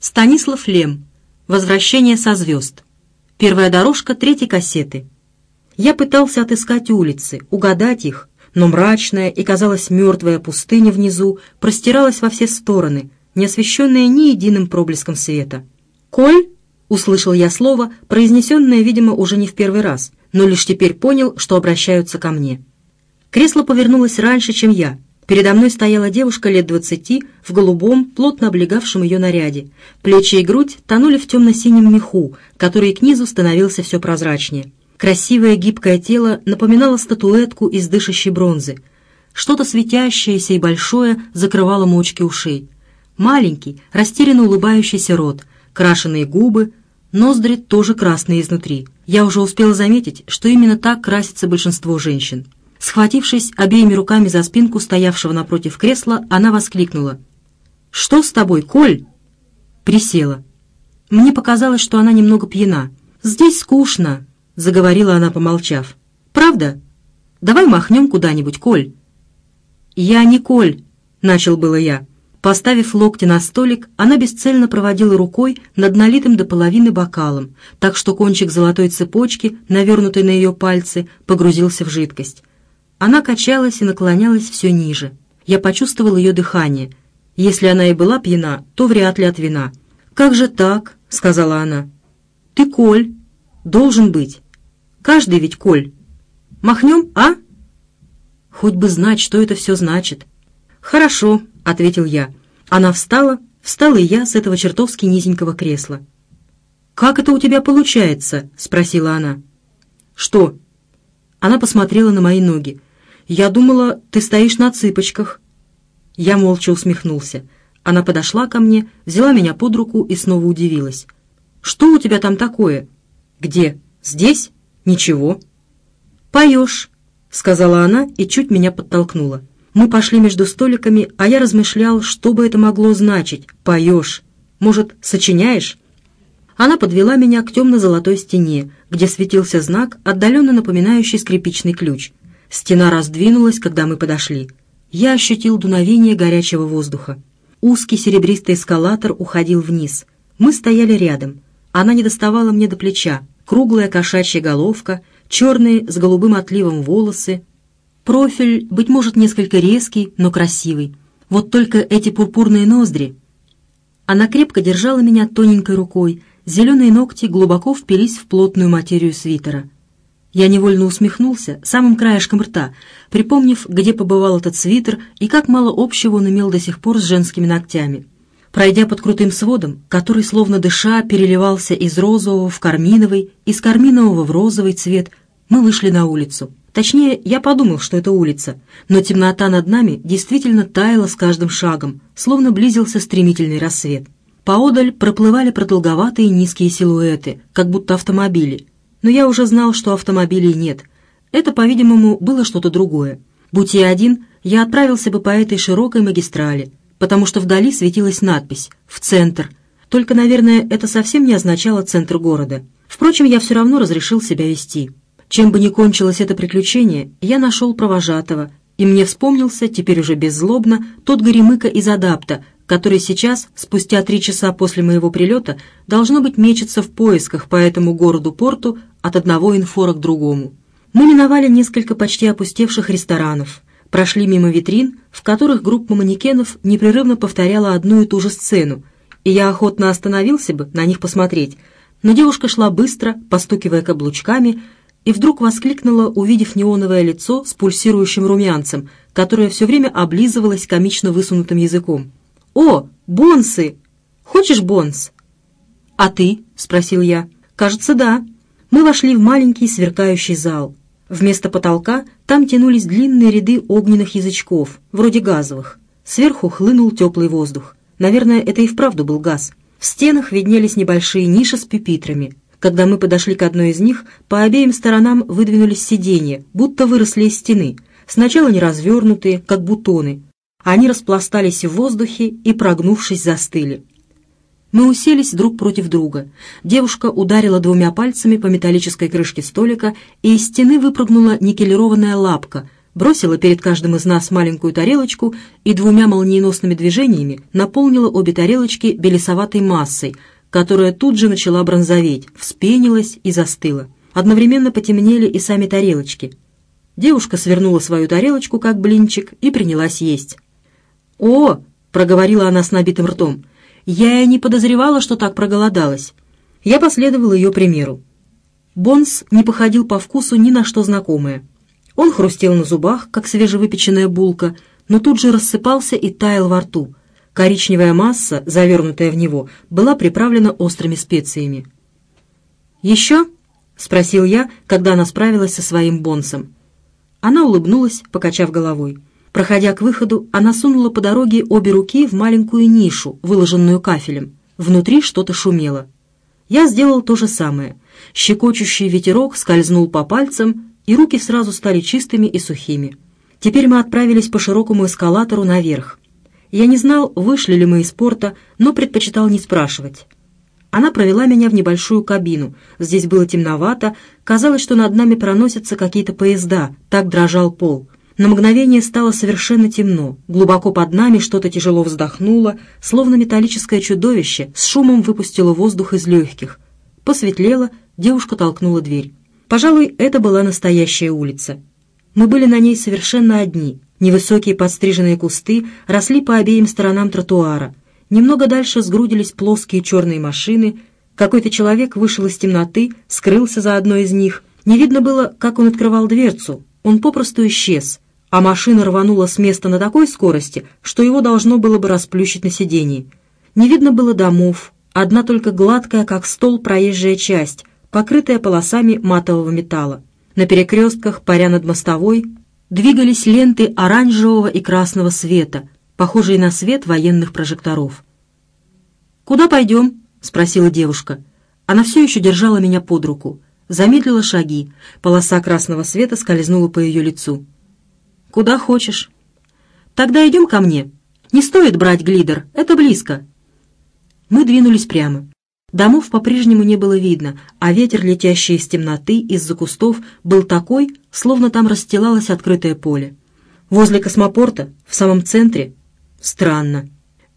Станислав Лем. Возвращение со звезд. Первая дорожка третьей кассеты. Я пытался отыскать улицы, угадать их, но мрачная и, казалось, мертвая пустыня внизу простиралась во все стороны, не освещенная ни единым проблеском света. «Коль?» — услышал я слово, произнесенное, видимо, уже не в первый раз, но лишь теперь понял, что обращаются ко мне. Кресло повернулось раньше, чем я. Передо мной стояла девушка лет двадцати в голубом, плотно облегавшем ее наряде. Плечи и грудь тонули в темно-синем меху, который к низу становился все прозрачнее. Красивое гибкое тело напоминало статуэтку из дышащей бронзы. Что-то светящееся и большое закрывало мочки ушей. Маленький, растерянно улыбающийся рот, крашеные губы, ноздри тоже красные изнутри. Я уже успела заметить, что именно так красится большинство женщин. Схватившись обеими руками за спинку стоявшего напротив кресла, она воскликнула. «Что с тобой, Коль?» Присела. Мне показалось, что она немного пьяна. «Здесь скучно», — заговорила она, помолчав. «Правда? Давай махнем куда-нибудь, Коль». «Я не Коль», — начал было я. Поставив локти на столик, она бесцельно проводила рукой над налитым до половины бокалом, так что кончик золотой цепочки, навернутый на ее пальцы, погрузился в жидкость. Она качалась и наклонялась все ниже. Я почувствовал ее дыхание. Если она и была пьяна, то вряд ли от вина. «Как же так?» — сказала она. «Ты Коль. Должен быть. Каждый ведь Коль. Махнем, а?» Хоть бы знать, что это все значит. «Хорошо», — ответил я. Она встала, встала и я с этого чертовски низенького кресла. «Как это у тебя получается?» — спросила она. «Что?» Она посмотрела на мои ноги. «Я думала, ты стоишь на цыпочках». Я молча усмехнулся. Она подошла ко мне, взяла меня под руку и снова удивилась. «Что у тебя там такое?» «Где? Здесь? Ничего». «Поешь», — сказала она и чуть меня подтолкнула. Мы пошли между столиками, а я размышлял, что бы это могло значить. «Поешь». Может, сочиняешь? Она подвела меня к темно-золотой стене, где светился знак, отдаленно напоминающий скрипичный ключ. Стена раздвинулась, когда мы подошли. Я ощутил дуновение горячего воздуха. Узкий серебристый эскалатор уходил вниз. Мы стояли рядом. Она не доставала мне до плеча. Круглая кошачья головка, черные с голубым отливом волосы. Профиль, быть может, несколько резкий, но красивый. Вот только эти пурпурные ноздри. Она крепко держала меня тоненькой рукой. Зеленые ногти глубоко впились в плотную материю свитера. Я невольно усмехнулся самым краешком рта, припомнив, где побывал этот свитер и как мало общего он имел до сих пор с женскими ногтями. Пройдя под крутым сводом, который, словно дыша, переливался из розового в карминовый, из карминового в розовый цвет, мы вышли на улицу. Точнее, я подумал, что это улица, но темнота над нами действительно таяла с каждым шагом, словно близился стремительный рассвет. Поодаль проплывали продолговатые низкие силуэты, как будто автомобили — но я уже знал, что автомобилей нет. Это, по-видимому, было что-то другое. Будь я один, я отправился бы по этой широкой магистрали, потому что вдали светилась надпись «В центр». Только, наверное, это совсем не означало центр города. Впрочем, я все равно разрешил себя вести. Чем бы ни кончилось это приключение, я нашел провожатого, и мне вспомнился, теперь уже беззлобно, тот горемыка из адапта, который сейчас, спустя три часа после моего прилета, должно быть мечется в поисках по этому городу-порту от одного инфора к другому. Мы миновали несколько почти опустевших ресторанов, прошли мимо витрин, в которых группа манекенов непрерывно повторяла одну и ту же сцену, и я охотно остановился бы на них посмотреть, но девушка шла быстро, постукивая каблучками, и вдруг воскликнула, увидев неоновое лицо с пульсирующим румянцем, которое все время облизывалось комично высунутым языком. «О, бонсы! Хочешь бонс?» «А ты?» — спросил я. «Кажется, да». Мы вошли в маленький сверкающий зал. Вместо потолка там тянулись длинные ряды огненных язычков, вроде газовых. Сверху хлынул теплый воздух. Наверное, это и вправду был газ. В стенах виднелись небольшие ниши с пюпитрами. Когда мы подошли к одной из них, по обеим сторонам выдвинулись сиденья, будто выросли из стены. Сначала не развернутые, как бутоны, они распластались в воздухе и, прогнувшись, застыли. Мы уселись друг против друга. Девушка ударила двумя пальцами по металлической крышке столика, и из стены выпрыгнула никелированная лапка, бросила перед каждым из нас маленькую тарелочку и двумя молниеносными движениями наполнила обе тарелочки белесоватой массой, которая тут же начала бронзоветь, вспенилась и застыла. Одновременно потемнели и сами тарелочки. Девушка свернула свою тарелочку, как блинчик, и принялась есть. «О!» — проговорила она с набитым ртом. «Я и не подозревала, что так проголодалась». Я последовал ее примеру. Бонс не походил по вкусу ни на что знакомое. Он хрустел на зубах, как свежевыпеченная булка, но тут же рассыпался и таял во рту. Коричневая масса, завернутая в него, была приправлена острыми специями. «Еще?» — спросил я, когда она справилась со своим бонсом. Она улыбнулась, покачав головой. Проходя к выходу, она сунула по дороге обе руки в маленькую нишу, выложенную кафелем. Внутри что-то шумело. Я сделал то же самое. Щекочущий ветерок скользнул по пальцам, и руки сразу стали чистыми и сухими. Теперь мы отправились по широкому эскалатору наверх. Я не знал, вышли ли мы из порта, но предпочитал не спрашивать. Она провела меня в небольшую кабину. Здесь было темновато, казалось, что над нами проносятся какие-то поезда, так дрожал пол. На мгновение стало совершенно темно. Глубоко под нами что-то тяжело вздохнуло, словно металлическое чудовище с шумом выпустило воздух из легких. Посветлело, девушка толкнула дверь. Пожалуй, это была настоящая улица. Мы были на ней совершенно одни. Невысокие подстриженные кусты росли по обеим сторонам тротуара. Немного дальше сгрудились плоские черные машины. Какой-то человек вышел из темноты, скрылся за одной из них. Не видно было, как он открывал дверцу. Он попросту исчез, а машина рванула с места на такой скорости, что его должно было бы расплющить на сиденье. Не видно было домов, одна только гладкая, как стол, проезжая часть, покрытая полосами матового металла. На перекрестках, паря над мостовой, двигались ленты оранжевого и красного света, похожие на свет военных прожекторов. «Куда пойдем?» — спросила девушка. Она все еще держала меня под руку. Замедлила шаги. Полоса красного света скользнула по ее лицу. «Куда хочешь». «Тогда идем ко мне. Не стоит брать глидер, это близко». Мы двинулись прямо. Домов по-прежнему не было видно, а ветер, летящий из темноты, из-за кустов, был такой, словно там расстилалось открытое поле. Возле космопорта, в самом центре, странно.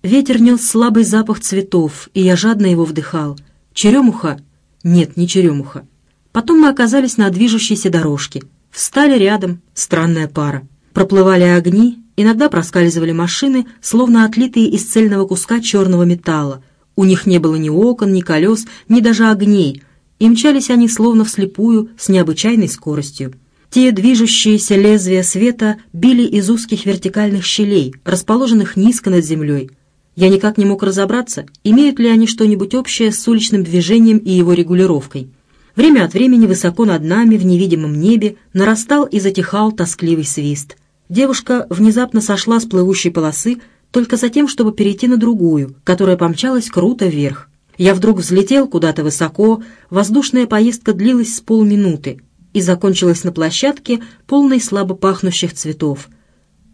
Ветер нес слабый запах цветов, и я жадно его вдыхал. Черемуха? Нет, не черемуха. Потом мы оказались на движущейся дорожке. Встали рядом, странная пара. Проплывали огни, иногда проскальзывали машины, словно отлитые из цельного куска черного металла, у них не было ни окон, ни колес, ни даже огней, и мчались они словно вслепую с необычайной скоростью. Те движущиеся лезвия света били из узких вертикальных щелей, расположенных низко над землей. Я никак не мог разобраться, имеют ли они что-нибудь общее с уличным движением и его регулировкой. Время от времени высоко над нами в невидимом небе нарастал и затихал тоскливый свист. Девушка внезапно сошла с плывущей полосы, только за тем, чтобы перейти на другую, которая помчалась круто вверх. Я вдруг взлетел куда-то высоко, воздушная поездка длилась с полминуты и закончилась на площадке, полной слабо пахнущих цветов.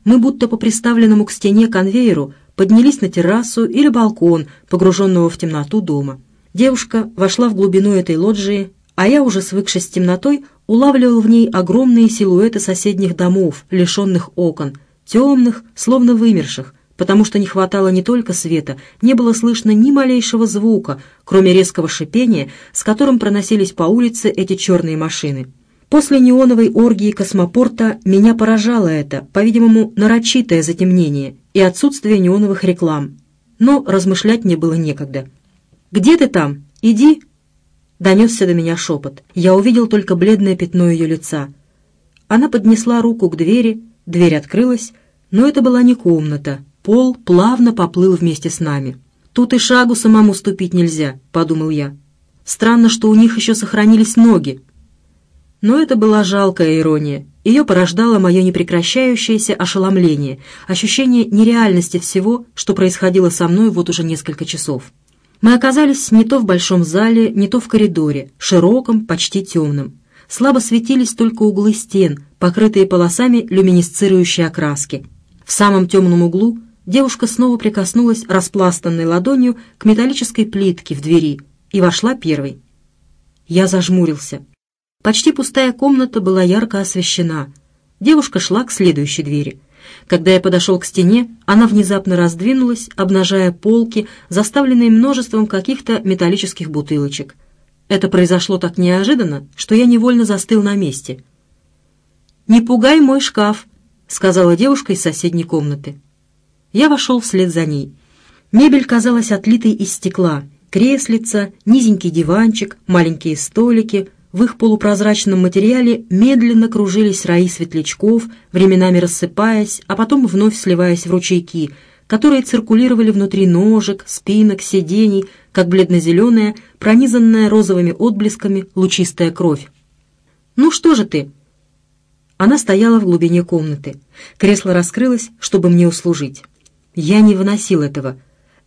Мы будто по приставленному к стене конвейеру поднялись на террасу или балкон, погруженного в темноту дома. Девушка вошла в глубину этой лоджии, а я, уже свыкшись с темнотой, улавливал в ней огромные силуэты соседних домов, лишенных окон, темных, словно вымерших, потому что не хватало не только света, не было слышно ни малейшего звука, кроме резкого шипения, с которым проносились по улице эти черные машины. После неоновой оргии космопорта меня поражало это, по-видимому, нарочитое затемнение и отсутствие неоновых реклам. Но размышлять мне было некогда. «Где ты там? Иди!» Донесся до меня шепот. Я увидел только бледное пятно ее лица. Она поднесла руку к двери, дверь открылась, но это была не комната, Пол плавно поплыл вместе с нами. «Тут и шагу самому ступить нельзя», — подумал я. «Странно, что у них еще сохранились ноги». Но это была жалкая ирония. Ее порождало мое непрекращающееся ошеломление, ощущение нереальности всего, что происходило со мной вот уже несколько часов. Мы оказались не то в большом зале, не то в коридоре, широком, почти темном. Слабо светились только углы стен, покрытые полосами люминесцирующей окраски. В самом темном углу девушка снова прикоснулась распластанной ладонью к металлической плитке в двери и вошла первой. Я зажмурился. Почти пустая комната была ярко освещена. Девушка шла к следующей двери. Когда я подошел к стене, она внезапно раздвинулась, обнажая полки, заставленные множеством каких-то металлических бутылочек. Это произошло так неожиданно, что я невольно застыл на месте. «Не пугай мой шкаф», — сказала девушка из соседней комнаты. Я вошел вслед за ней. Мебель казалась отлитой из стекла. Креслица, низенький диванчик, маленькие столики. В их полупрозрачном материале медленно кружились раи светлячков, временами рассыпаясь, а потом вновь сливаясь в ручейки, которые циркулировали внутри ножек, спинок, сидений, как бледно-зеленая, пронизанная розовыми отблесками лучистая кровь. «Ну что же ты?» Она стояла в глубине комнаты. Кресло раскрылось, чтобы мне услужить. Я не выносил этого.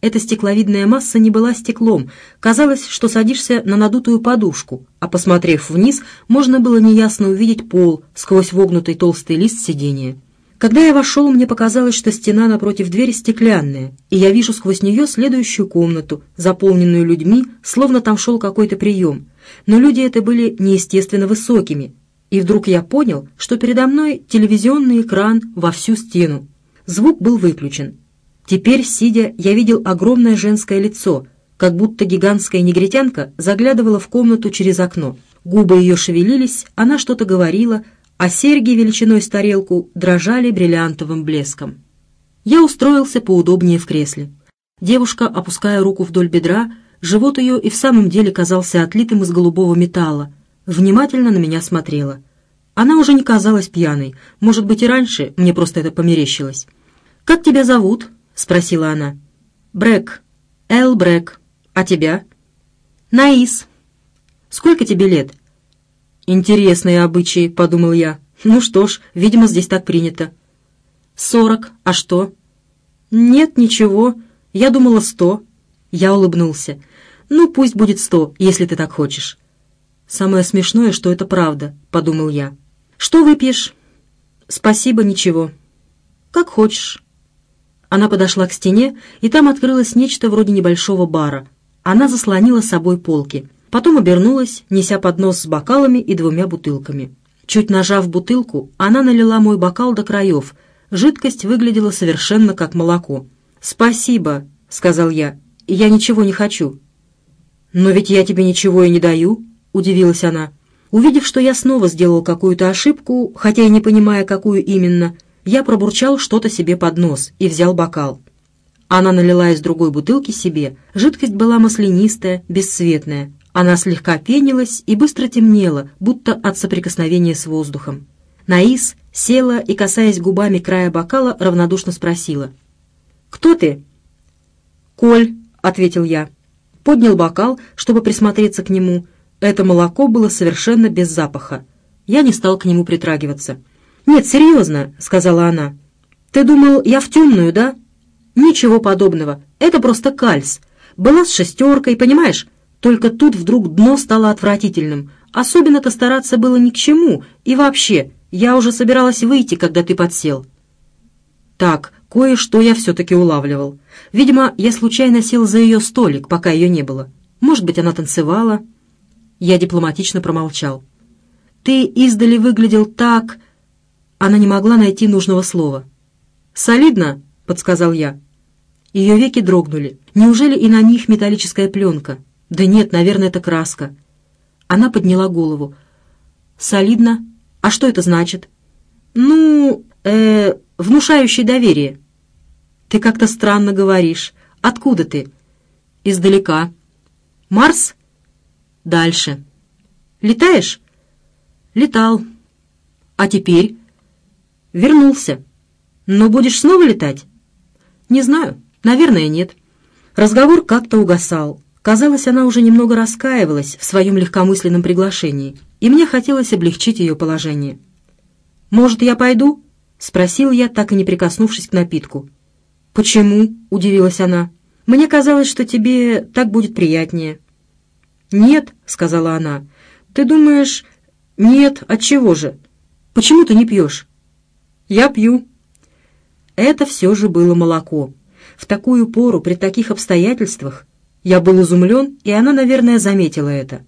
Эта стекловидная масса не была стеклом. Казалось, что садишься на надутую подушку, а, посмотрев вниз, можно было неясно увидеть пол сквозь вогнутый толстый лист сидения. Когда я вошел, мне показалось, что стена напротив двери стеклянная, и я вижу сквозь нее следующую комнату, заполненную людьми, словно там шел какой-то прием. Но люди это были неестественно высокими, и вдруг я понял, что передо мной телевизионный экран во всю стену. Звук был выключен. Теперь, сидя, я видел огромное женское лицо, как будто гигантская негритянка заглядывала в комнату через окно. Губы ее шевелились, она что-то говорила, а серьги величиной с тарелку дрожали бриллиантовым блеском. Я устроился поудобнее в кресле. Девушка, опуская руку вдоль бедра, живот ее и в самом деле казался отлитым из голубого металла, внимательно на меня смотрела. Она уже не казалась пьяной, может быть и раньше, мне просто это померещилось. «Как тебя зовут?» — спросила она. «Брэк. Эл Брэк. А тебя?» «Наис. Сколько тебе лет?» «Интересные обычаи», — подумал я. «Ну что ж, видимо, здесь так принято». «Сорок. А что?» «Нет, ничего. Я думала сто». Я улыбнулся. «Ну, пусть будет сто, если ты так хочешь». «Самое смешное, что это правда», — подумал я. «Что выпьешь?» «Спасибо, ничего». «Как хочешь». Она подошла к стене, и там открылось нечто вроде небольшого бара. Она заслонила собой полки. Потом обернулась, неся поднос с бокалами и двумя бутылками. Чуть нажав бутылку, она налила мой бокал до краев. Жидкость выглядела совершенно как молоко. «Спасибо», — сказал я. «Я ничего не хочу». «Но ведь я тебе ничего и не даю», — удивилась она. Увидев, что я снова сделал какую-то ошибку, хотя и не понимая, какую именно, я пробурчал что-то себе под нос и взял бокал. Она налила из другой бутылки себе. Жидкость была маслянистая, бесцветная. Она слегка пенилась и быстро темнела, будто от соприкосновения с воздухом. Наис села и, касаясь губами края бокала, равнодушно спросила. «Кто ты?» «Коль», — ответил я. Поднял бокал, чтобы присмотреться к нему — это молоко было совершенно без запаха. Я не стал к нему притрагиваться. «Нет, серьезно», — сказала она. «Ты думал, я в темную, да?» «Ничего подобного. Это просто кальс. Была с шестеркой, понимаешь? Только тут вдруг дно стало отвратительным. Особенно-то стараться было ни к чему. И вообще, я уже собиралась выйти, когда ты подсел». Так, кое-что я все-таки улавливал. Видимо, я случайно сел за ее столик, пока ее не было. Может быть, она танцевала, я дипломатично промолчал. «Ты издали выглядел так...» Она не могла найти нужного слова. «Солидно?» — подсказал я. Ее веки дрогнули. Неужели и на них металлическая пленка? Да нет, наверное, это краска. Она подняла голову. «Солидно? А что это значит?» «Ну, э, внушающее доверие». «Ты как-то странно говоришь. Откуда ты?» «Издалека». «Марс?» Дальше. Летаешь? Летал. А теперь? Вернулся. Но будешь снова летать? Не знаю. Наверное, нет. Разговор как-то угасал. Казалось, она уже немного раскаивалась в своем легкомысленном приглашении, и мне хотелось облегчить ее положение. «Может, я пойду?» — спросил я, так и не прикоснувшись к напитку. «Почему?» — удивилась она. «Мне казалось, что тебе так будет приятнее». «Нет», — сказала она. «Ты думаешь...» «Нет, отчего же? Почему ты не пьешь?» «Я пью». Это все же было молоко. В такую пору, при таких обстоятельствах, я был изумлен, и она, наверное, заметила это.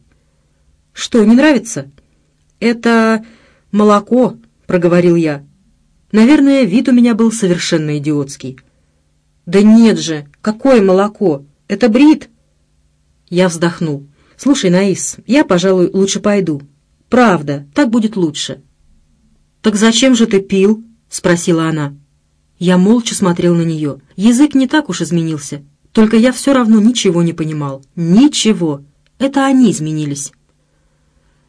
«Что, не нравится?» «Это молоко», проговорил я. Наверное, вид у меня был совершенно идиотский. «Да нет же! Какое молоко! Это брит!» Я вздохнул. «Слушай, Наис, я, пожалуй, лучше пойду. Правда, так будет лучше». «Так зачем же ты пил?» — спросила она. Я молча смотрел на нее. Язык не так уж изменился. Только я все равно ничего не понимал. Ничего. Это они изменились.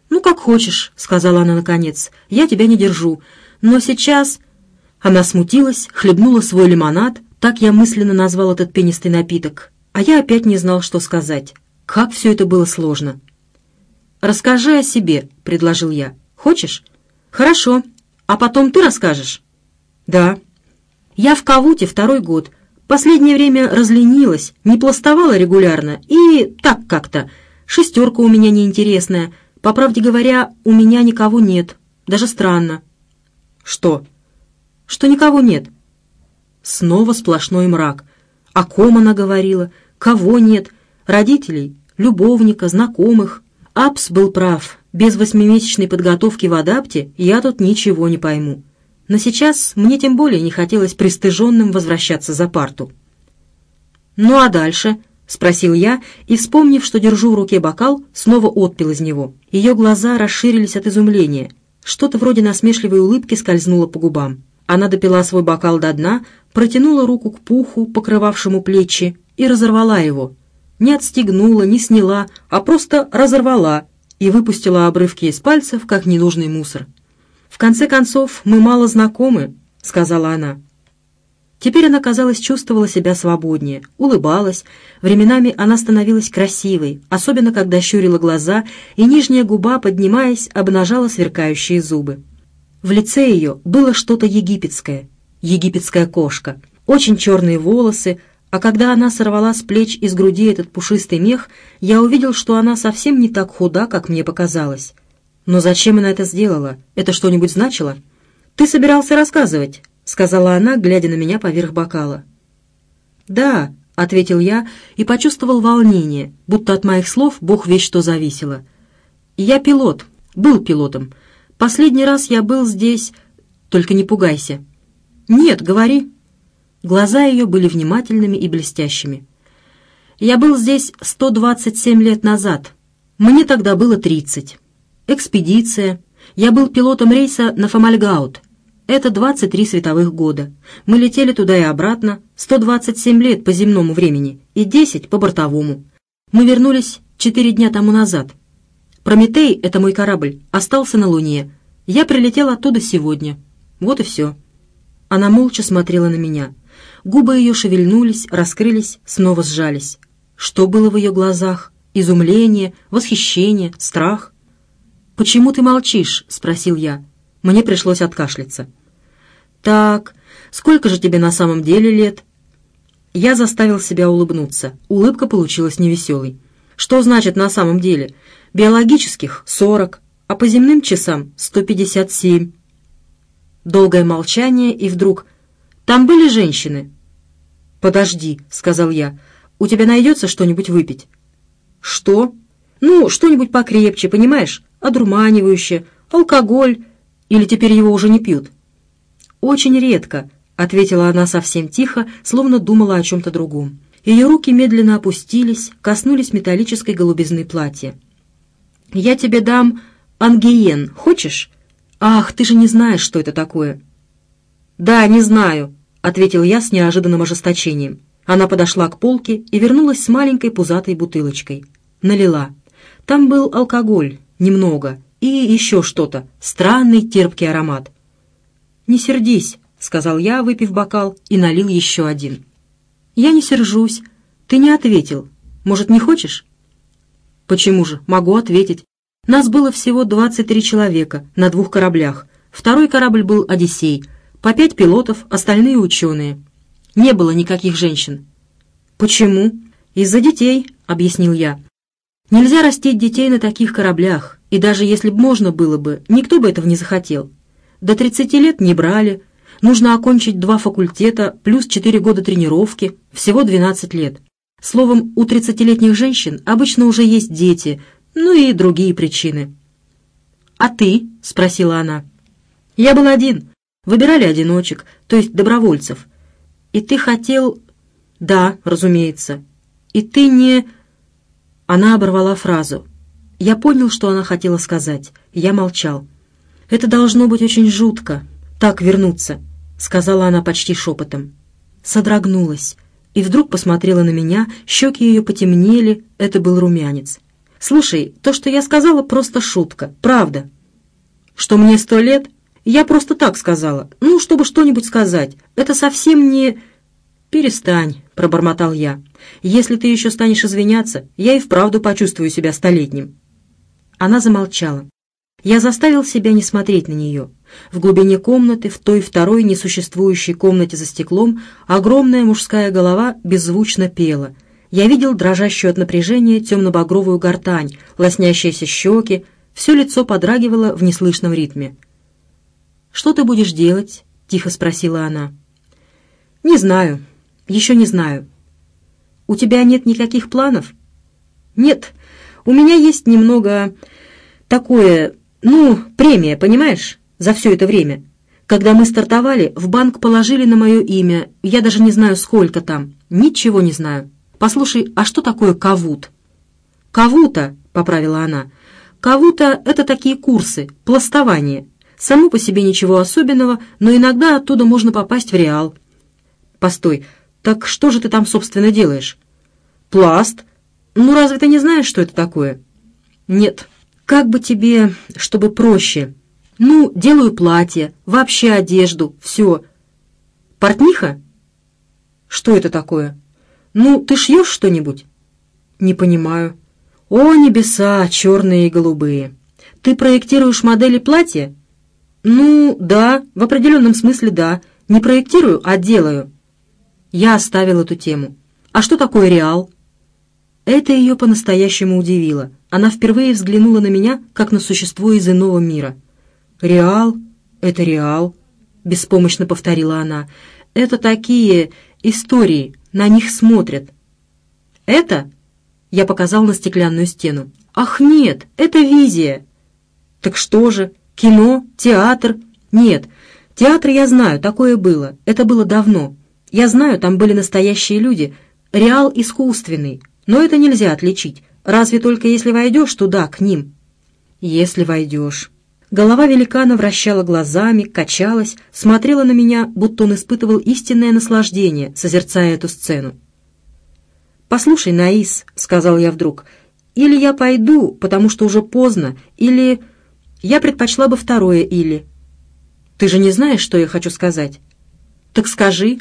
«Ну, как хочешь», — сказала она наконец. «Я тебя не держу. Но сейчас...» Она смутилась, хлебнула свой лимонад, так я мысленно назвал этот пенистый напиток, а я опять не знал, что сказать. Как все это было сложно. «Расскажи о себе», — предложил я. «Хочешь?» «Хорошо. А потом ты расскажешь?» «Да». «Я в Кавуте второй год. Последнее время разленилась, не пластовала регулярно и так как-то. Шестерка у меня неинтересная. По правде говоря, у меня никого нет. Даже странно». «Что?» «Что никого нет». Снова сплошной мрак. О ком она говорила? Кого нет? Родителей? Любовника? Знакомых? Апс был прав. Без восьмимесячной подготовки в адапте я тут ничего не пойму. Но сейчас мне тем более не хотелось пристыженным возвращаться за парту. «Ну а дальше?» — спросил я, и, вспомнив, что держу в руке бокал, снова отпил из него. Ее глаза расширились от изумления. Что-то вроде насмешливой улыбки скользнуло по губам. Она допила свой бокал до дна, протянула руку к пуху, покрывавшему плечи, и разорвала его. Не отстегнула, не сняла, а просто разорвала и выпустила обрывки из пальцев, как ненужный мусор. «В конце концов, мы мало знакомы», — сказала она. Теперь она, казалось, чувствовала себя свободнее, улыбалась. Временами она становилась красивой, особенно когда щурила глаза, и нижняя губа, поднимаясь, обнажала сверкающие зубы. В лице ее было что-то египетское, египетская кошка, очень черные волосы, а когда она сорвала с плеч и с груди этот пушистый мех, я увидел, что она совсем не так худа, как мне показалось. Но зачем она это сделала? Это что-нибудь значило? «Ты собирался рассказывать?» — сказала она, глядя на меня поверх бокала. «Да», — ответил я и почувствовал волнение, будто от моих слов бог весь что зависело. «Я пилот, был пилотом, Последний раз я был здесь... Только не пугайся». «Нет, говори». Глаза ее были внимательными и блестящими. «Я был здесь 127 лет назад. Мне тогда было 30. Экспедиция. Я был пилотом рейса на Фомальгаут. Это 23 световых года. Мы летели туда и обратно 127 лет по земному времени и 10 по бортовому. Мы вернулись 4 дня тому назад». Прометей, это мой корабль, остался на Луне. Я прилетел оттуда сегодня. Вот и все». Она молча смотрела на меня. Губы ее шевельнулись, раскрылись, снова сжались. Что было в ее глазах? Изумление, восхищение, страх? «Почему ты молчишь?» — спросил я. Мне пришлось откашляться. «Так, сколько же тебе на самом деле лет?» Я заставил себя улыбнуться. Улыбка получилась невеселой. «Что значит на самом деле? биологических — 40, а по земным часам — 157. Долгое молчание, и вдруг... «Там были женщины?» «Подожди», — сказал я, — «у тебя найдется что-нибудь выпить?» «Что?» «Ну, что-нибудь покрепче, понимаешь? Одурманивающее, алкоголь. Или теперь его уже не пьют?» «Очень редко», — ответила она совсем тихо, словно думала о чем-то другом. Ее руки медленно опустились, коснулись металлической голубизны платья. «Я тебе дам ангиен. Хочешь?» «Ах, ты же не знаешь, что это такое!» «Да, не знаю», — ответил я с неожиданным ожесточением. Она подошла к полке и вернулась с маленькой пузатой бутылочкой. Налила. Там был алкоголь, немного, и еще что-то, странный терпкий аромат. «Не сердись», — сказал я, выпив бокал, и налил еще один. «Я не сержусь. Ты не ответил. Может, не хочешь?» Почему же? Могу ответить. Нас было всего 23 человека на двух кораблях. Второй корабль был «Одиссей». По пять пилотов, остальные ученые. Не было никаких женщин. «Почему?» «Из-за детей», — объяснил я. «Нельзя растить детей на таких кораблях, и даже если бы можно было бы, никто бы этого не захотел. До 30 лет не брали, нужно окончить два факультета плюс 4 года тренировки, всего 12 лет. Словом, у 30-летних женщин обычно уже есть дети, ну и другие причины. «А ты?» — спросила она. Я был один. Выбирали одиночек, то есть добровольцев. И ты хотел... Да, разумеется. И ты не... Она оборвала фразу. Я понял, что она хотела сказать. Я молчал. «Это должно быть очень жутко, так вернуться», — сказала она почти шепотом. Содрогнулась и вдруг посмотрела на меня, щеки ее потемнели, это был румянец. «Слушай, то, что я сказала, просто шутка, правда». «Что мне сто лет?» «Я просто так сказала, ну, чтобы что-нибудь сказать. Это совсем не...» «Перестань», — пробормотал я. «Если ты еще станешь извиняться, я и вправду почувствую себя столетним». Она замолчала. Я заставил себя не смотреть на нее. В глубине комнаты, в той второй несуществующей комнате за стеклом, огромная мужская голова беззвучно пела. Я видел дрожащую от напряжения темно-багровую гортань, лоснящиеся щеки, все лицо подрагивало в неслышном ритме. «Что ты будешь делать?» — тихо спросила она. «Не знаю. Еще не знаю». «У тебя нет никаких планов?» «Нет. У меня есть немного такое, ну, премия, понимаешь, за все это время. Когда мы стартовали, в банк положили на мое имя, я даже не знаю, сколько там, ничего не знаю. Послушай, а что такое кавут?» «Кавута», — поправила она, — «кавута — это такие курсы, пластование». Само по себе ничего особенного, но иногда оттуда можно попасть в Реал. Постой, так что же ты там, собственно, делаешь? Пласт? Ну, разве ты не знаешь, что это такое? Нет. Как бы тебе, чтобы проще? Ну, делаю платье, вообще одежду, все. Портниха? Что это такое? Ну, ты шьешь что-нибудь? Не понимаю. О, небеса, черные и голубые. Ты проектируешь модели платья? «Ну, да, в определенном смысле да. Не проектирую, а делаю». Я оставил эту тему. «А что такое реал?» Это ее по-настоящему удивило. Она впервые взглянула на меня, как на существо из иного мира. «Реал? Это реал?» — беспомощно повторила она. «Это такие истории, на них смотрят». «Это?» — я показал на стеклянную стену. «Ах, нет, это визия». «Так что же?» Кино, театр? Нет, театр я знаю, такое было. Это было давно. Я знаю, там были настоящие люди. Реал искусственный. Но это нельзя отличить. Разве только если войдешь туда, к ним. Если войдешь. Голова великана вращала глазами, качалась, смотрела на меня, будто он испытывал истинное наслаждение, созерцая эту сцену. «Послушай, Наис», — сказал я вдруг, — «или я пойду, потому что уже поздно, или...» Я предпочла бы второе «или». Ты же не знаешь, что я хочу сказать? Так скажи.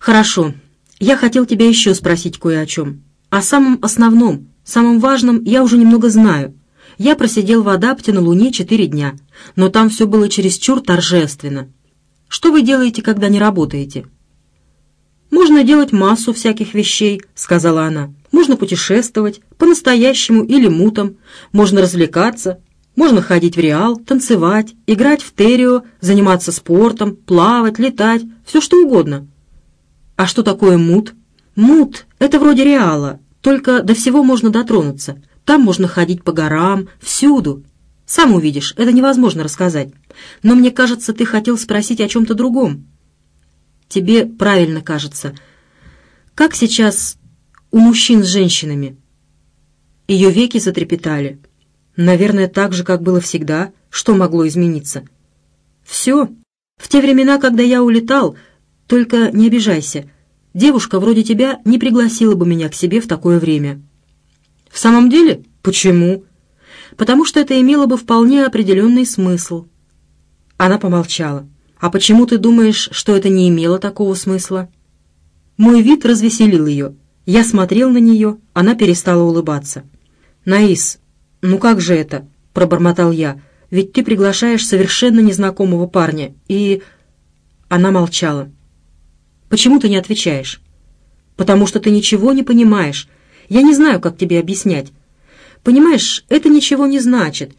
Хорошо. Я хотел тебя еще спросить кое о чем. О самом основном, самом важном я уже немного знаю. Я просидел в адапте на Луне четыре дня, но там все было чересчур торжественно. Что вы делаете, когда не работаете? «Можно делать массу всяких вещей», — сказала она. «Можно путешествовать, по-настоящему или мутом. Можно развлекаться, можно ходить в Реал, танцевать, играть в Терио, заниматься спортом, плавать, летать, все что угодно. А что такое мут? Мут — это вроде Реала, только до всего можно дотронуться. Там можно ходить по горам, всюду. Сам увидишь, это невозможно рассказать. Но мне кажется, ты хотел спросить о чем-то другом. Тебе правильно кажется. Как сейчас у мужчин с женщинами? Ее веки затрепетали. Наверное, так же, как было всегда. Что могло измениться? Все. В те времена, когда я улетал, только не обижайся, девушка вроде тебя не пригласила бы меня к себе в такое время. В самом деле? Почему? Потому что это имело бы вполне определенный смысл. Она помолчала. А почему ты думаешь, что это не имело такого смысла? Мой вид развеселил ее. Я смотрел на нее, она перестала улыбаться. «Наис, «Ну как же это?» — пробормотал я. «Ведь ты приглашаешь совершенно незнакомого парня, и...» Она молчала. «Почему ты не отвечаешь?» «Потому что ты ничего не понимаешь. Я не знаю, как тебе объяснять. Понимаешь, это ничего не значит».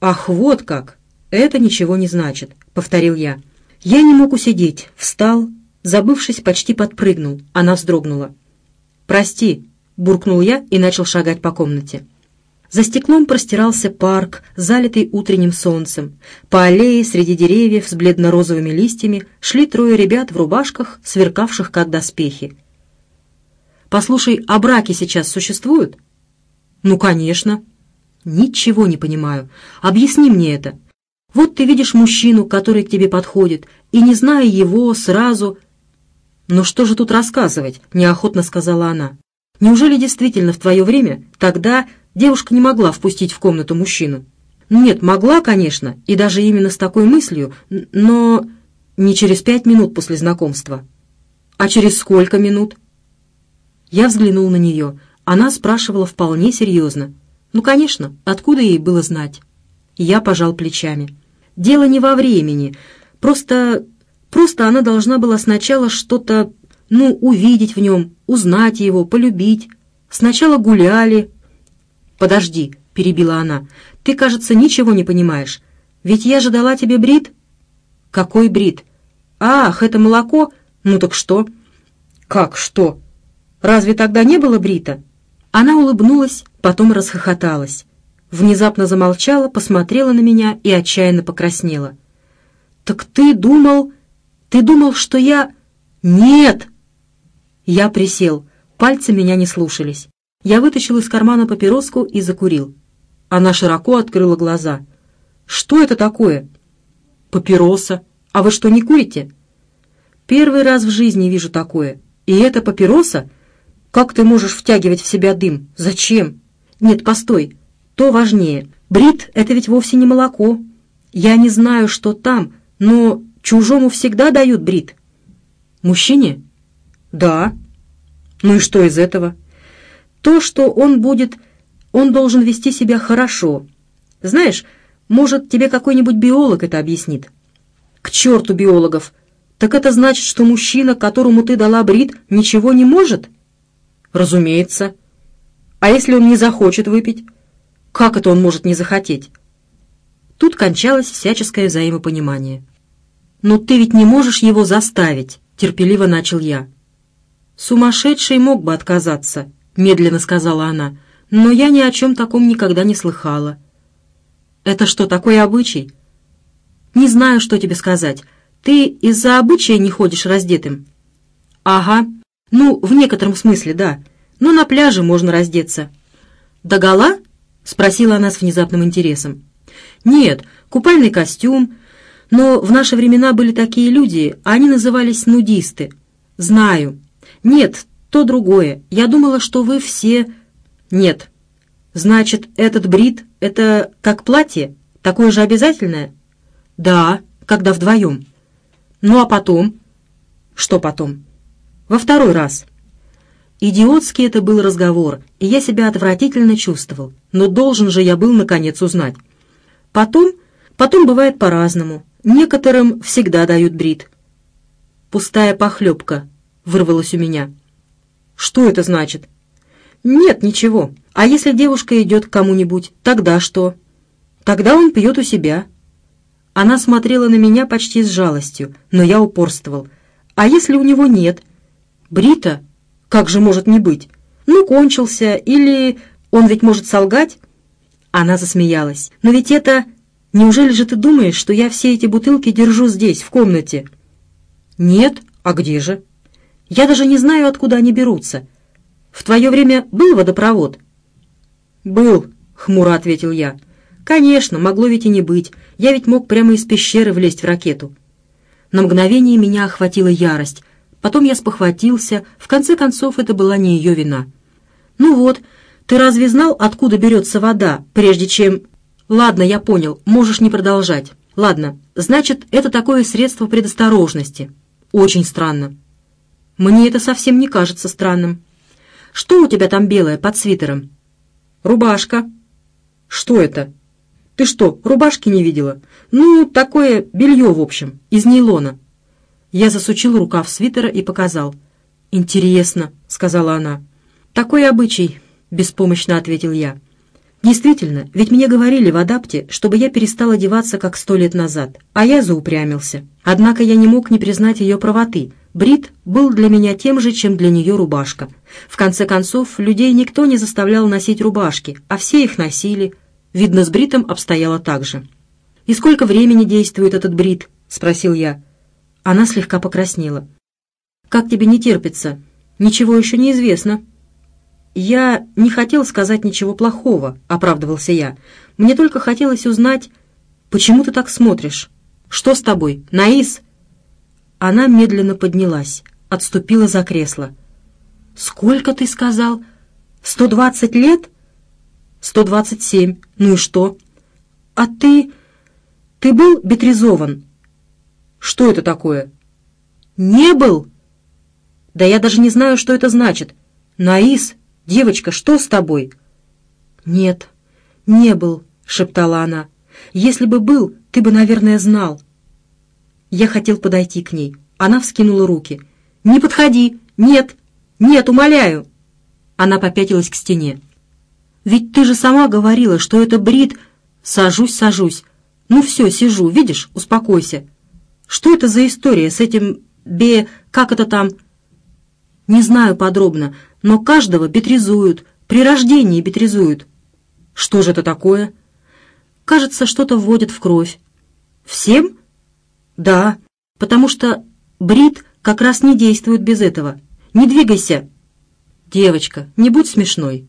«Ах, вот как! Это ничего не значит», — повторил я. Я не мог усидеть, встал, забывшись, почти подпрыгнул. Она вздрогнула. «Прости», — буркнул я и начал шагать по комнате. За стеклом простирался парк, залитый утренним солнцем. По аллее среди деревьев с бледно-розовыми листьями шли трое ребят в рубашках, сверкавших как доспехи. «Послушай, а браки сейчас существуют?» «Ну, конечно». «Ничего не понимаю. Объясни мне это. Вот ты видишь мужчину, который к тебе подходит, и, не зная его, сразу...» «Ну что же тут рассказывать?» — неохотно сказала она. «Неужели действительно в твое время тогда девушка не могла впустить в комнату мужчину?» «Нет, могла, конечно, и даже именно с такой мыслью, но не через пять минут после знакомства». «А через сколько минут?» Я взглянул на нее. Она спрашивала вполне серьезно. «Ну, конечно, откуда ей было знать?» Я пожал плечами. «Дело не во времени. Просто... просто она должна была сначала что-то, ну, увидеть в нем, узнать его, полюбить. Сначала гуляли...» «Подожди», — перебила она. «Ты, кажется, ничего не понимаешь. Ведь я же дала тебе брит». «Какой брит?» «Ах, это молоко? Ну так что?» «Как что?» Разве тогда не было Брита?» Она улыбнулась, потом расхохоталась. Внезапно замолчала, посмотрела на меня и отчаянно покраснела. «Так ты думал... Ты думал, что я...» «Нет!» Я присел. Пальцы меня не слушались. Я вытащил из кармана папироску и закурил. Она широко открыла глаза. «Что это такое?» «Папироса. А вы что, не курите?» «Первый раз в жизни вижу такое. И это папироса?» Как ты можешь втягивать в себя дым? Зачем? Нет, постой. То важнее. Брит — это ведь вовсе не молоко. Я не знаю, что там, но чужому всегда дают брит. Мужчине? Да. Ну и что из этого? То, что он будет... Он должен вести себя хорошо. Знаешь, может, тебе какой-нибудь биолог это объяснит? К черту биологов! Так это значит, что мужчина, которому ты дала брит, ничего не может?» «Разумеется. А если он не захочет выпить? Как это он может не захотеть?» Тут кончалось всяческое взаимопонимание. «Но ты ведь не можешь его заставить», — терпеливо начал я. «Сумасшедший мог бы отказаться», — медленно сказала она, «но я ни о чем таком никогда не слыхала». «Это что, такой обычай?» «Не знаю, что тебе сказать. Ты из-за обычая не ходишь раздетым?» «Ага», «Ну, в некотором смысле, да. Но на пляже можно раздеться». «Догола?» — спросила она с внезапным интересом. «Нет, купальный костюм. Но в наши времена были такие люди, они назывались нудисты. Знаю. Нет, то другое. Я думала, что вы все...» «Нет. Значит, этот брит — это как платье? Такое же обязательное?» «Да, когда вдвоем». «Ну а потом?» «Что потом?» Во второй раз. Идиотский это был разговор, и я себя отвратительно чувствовал, но должен же я был наконец узнать. Потом, потом бывает по-разному. Некоторым всегда дают брит. «Пустая похлебка», — вырвалось у меня. «Что это значит?» «Нет, ничего. А если девушка идет к кому-нибудь, тогда что?» «Тогда он пьет у себя». Она смотрела на меня почти с жалостью, но я упорствовал. «А если у него нет?» Брита? Как же может не быть? Ну, кончился, или он ведь может солгать?» Она засмеялась. «Но ведь это... Неужели же ты думаешь, что я все эти бутылки держу здесь, в комнате?» «Нет. А где же?» «Я даже не знаю, откуда они берутся. В твое время был водопровод?» «Был», — хмуро ответил я. «Конечно, могло ведь и не быть. Я ведь мог прямо из пещеры влезть в ракету». На мгновение меня охватила ярость. Потом я спохватился, в конце концов это была не ее вина. «Ну вот, ты разве знал, откуда берется вода, прежде чем...» «Ладно, я понял, можешь не продолжать. Ладно, значит, это такое средство предосторожности. Очень странно». «Мне это совсем не кажется странным». «Что у тебя там белое под свитером?» «Рубашка». «Что это?» «Ты что, рубашки не видела?» «Ну, такое белье, в общем, из нейлона». Я засучил рукав свитера и показал. «Интересно», — сказала она. «Такой обычай», — беспомощно ответил я. «Действительно, ведь мне говорили в адапте, чтобы я перестал одеваться, как сто лет назад, а я заупрямился. Однако я не мог не признать ее правоты, Брит был для меня тем же, чем для нее рубашка. В конце концов, людей никто не заставлял носить рубашки, а все их носили. Видно, с Бритом обстояло так же. «И сколько времени действует этот Брит?» — спросил я. Она слегка покраснела. «Как тебе не терпится? Ничего еще не известно». «Я не хотел сказать ничего плохого», — оправдывался я. «Мне только хотелось узнать, почему ты так смотришь? Что с тобой, Наис?» Она медленно поднялась, отступила за кресло. «Сколько ты сказал? Сто двадцать лет?» «Сто двадцать семь. Ну и что?» «А ты... ты был бетризован?» «Что это такое?» «Не был?» «Да я даже не знаю, что это значит. Наис, девочка, что с тобой?» «Нет, не был», — шептала она. «Если бы был, ты бы, наверное, знал». Я хотел подойти к ней. Она вскинула руки. «Не подходи! Нет! Нет, умоляю!» Она попятилась к стене. «Ведь ты же сама говорила, что это брит...» «Сажусь, сажусь. Ну все, сижу, видишь? Успокойся. Что это за история с этим... Бе... Как это там...» «Не знаю подробно, но каждого бетризуют. При рождении бетризуют». «Что же это такое?» «Кажется, что-то вводят в кровь». «Всем?» «Да, потому что брит как раз не действует без этого. Не двигайся!» «Девочка, не будь смешной!»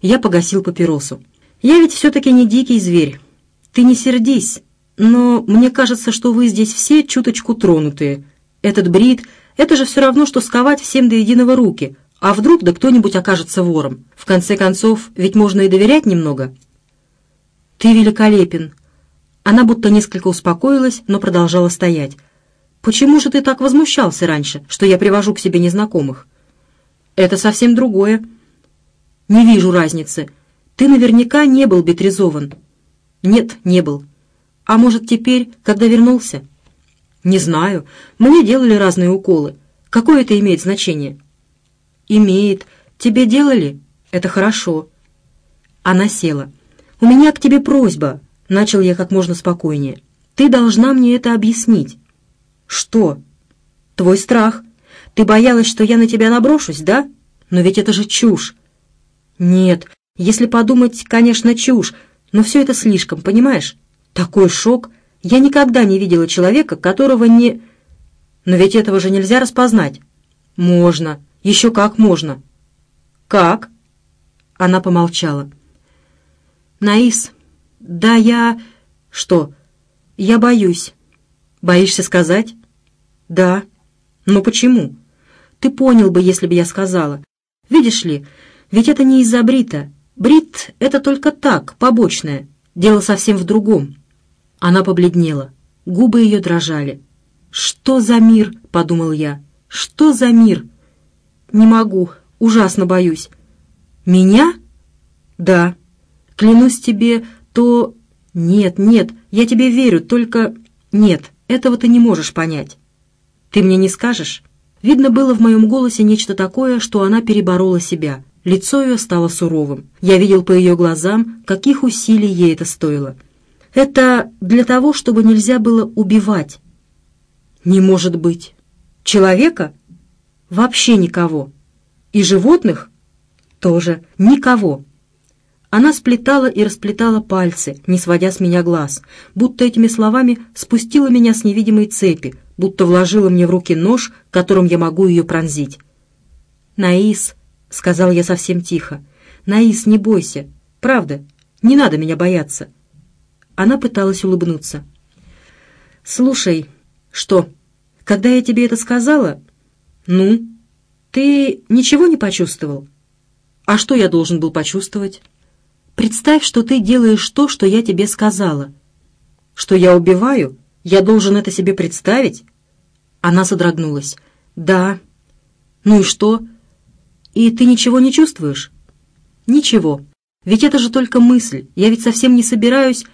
Я погасил папиросу. «Я ведь все-таки не дикий зверь. Ты не сердись, но мне кажется, что вы здесь все чуточку тронутые. Этот брит — это же все равно, что сковать всем до единого руки, а вдруг да кто-нибудь окажется вором. В конце концов, ведь можно и доверять немного». «Ты великолепен», она будто несколько успокоилась, но продолжала стоять. «Почему же ты так возмущался раньше, что я привожу к себе незнакомых?» «Это совсем другое». «Не вижу разницы. Ты наверняка не был бетризован». «Нет, не был. А может, теперь, когда вернулся?» «Не знаю. Мне делали разные уколы. Какое это имеет значение?» «Имеет. Тебе делали? Это хорошо». Она села. «У меня к тебе просьба. Начал я как можно спокойнее. «Ты должна мне это объяснить». «Что?» «Твой страх. Ты боялась, что я на тебя наброшусь, да? Но ведь это же чушь». «Нет, если подумать, конечно, чушь, но все это слишком, понимаешь? Такой шок. Я никогда не видела человека, которого не... Но ведь этого же нельзя распознать». «Можно. Еще как можно». «Как?» Она помолчала. «Наис, «Да я...» «Что?» «Я боюсь». «Боишься сказать?» «Да». «Но почему?» «Ты понял бы, если бы я сказала. Видишь ли, ведь это не из-за Брита. Брит — это только так, побочное. Дело совсем в другом». Она побледнела. Губы ее дрожали. «Что за мир?» — подумал я. «Что за мир?» «Не могу. Ужасно боюсь». «Меня?» «Да. Клянусь тебе, то... Нет, нет, я тебе верю, только... Нет, этого ты не можешь понять. Ты мне не скажешь? Видно было в моем голосе нечто такое, что она переборола себя. Лицо ее стало суровым. Я видел по ее глазам, каких усилий ей это стоило. Это для того, чтобы нельзя было убивать. Не может быть. Человека? Вообще никого. И животных? Тоже никого. Она сплетала и расплетала пальцы, не сводя с меня глаз, будто этими словами спустила меня с невидимой цепи, будто вложила мне в руки нож, которым я могу ее пронзить. «Наис», — сказал я совсем тихо, — «Наис, не бойся. Правда, не надо меня бояться». Она пыталась улыбнуться. «Слушай, что, когда я тебе это сказала...» «Ну, ты ничего не почувствовал?» «А что я должен был почувствовать?» Представь, что ты делаешь то, что я тебе сказала. Что я убиваю? Я должен это себе представить? Она содрогнулась. Да. Ну и что? И ты ничего не чувствуешь? Ничего. Ведь это же только мысль. Я ведь совсем не собираюсь...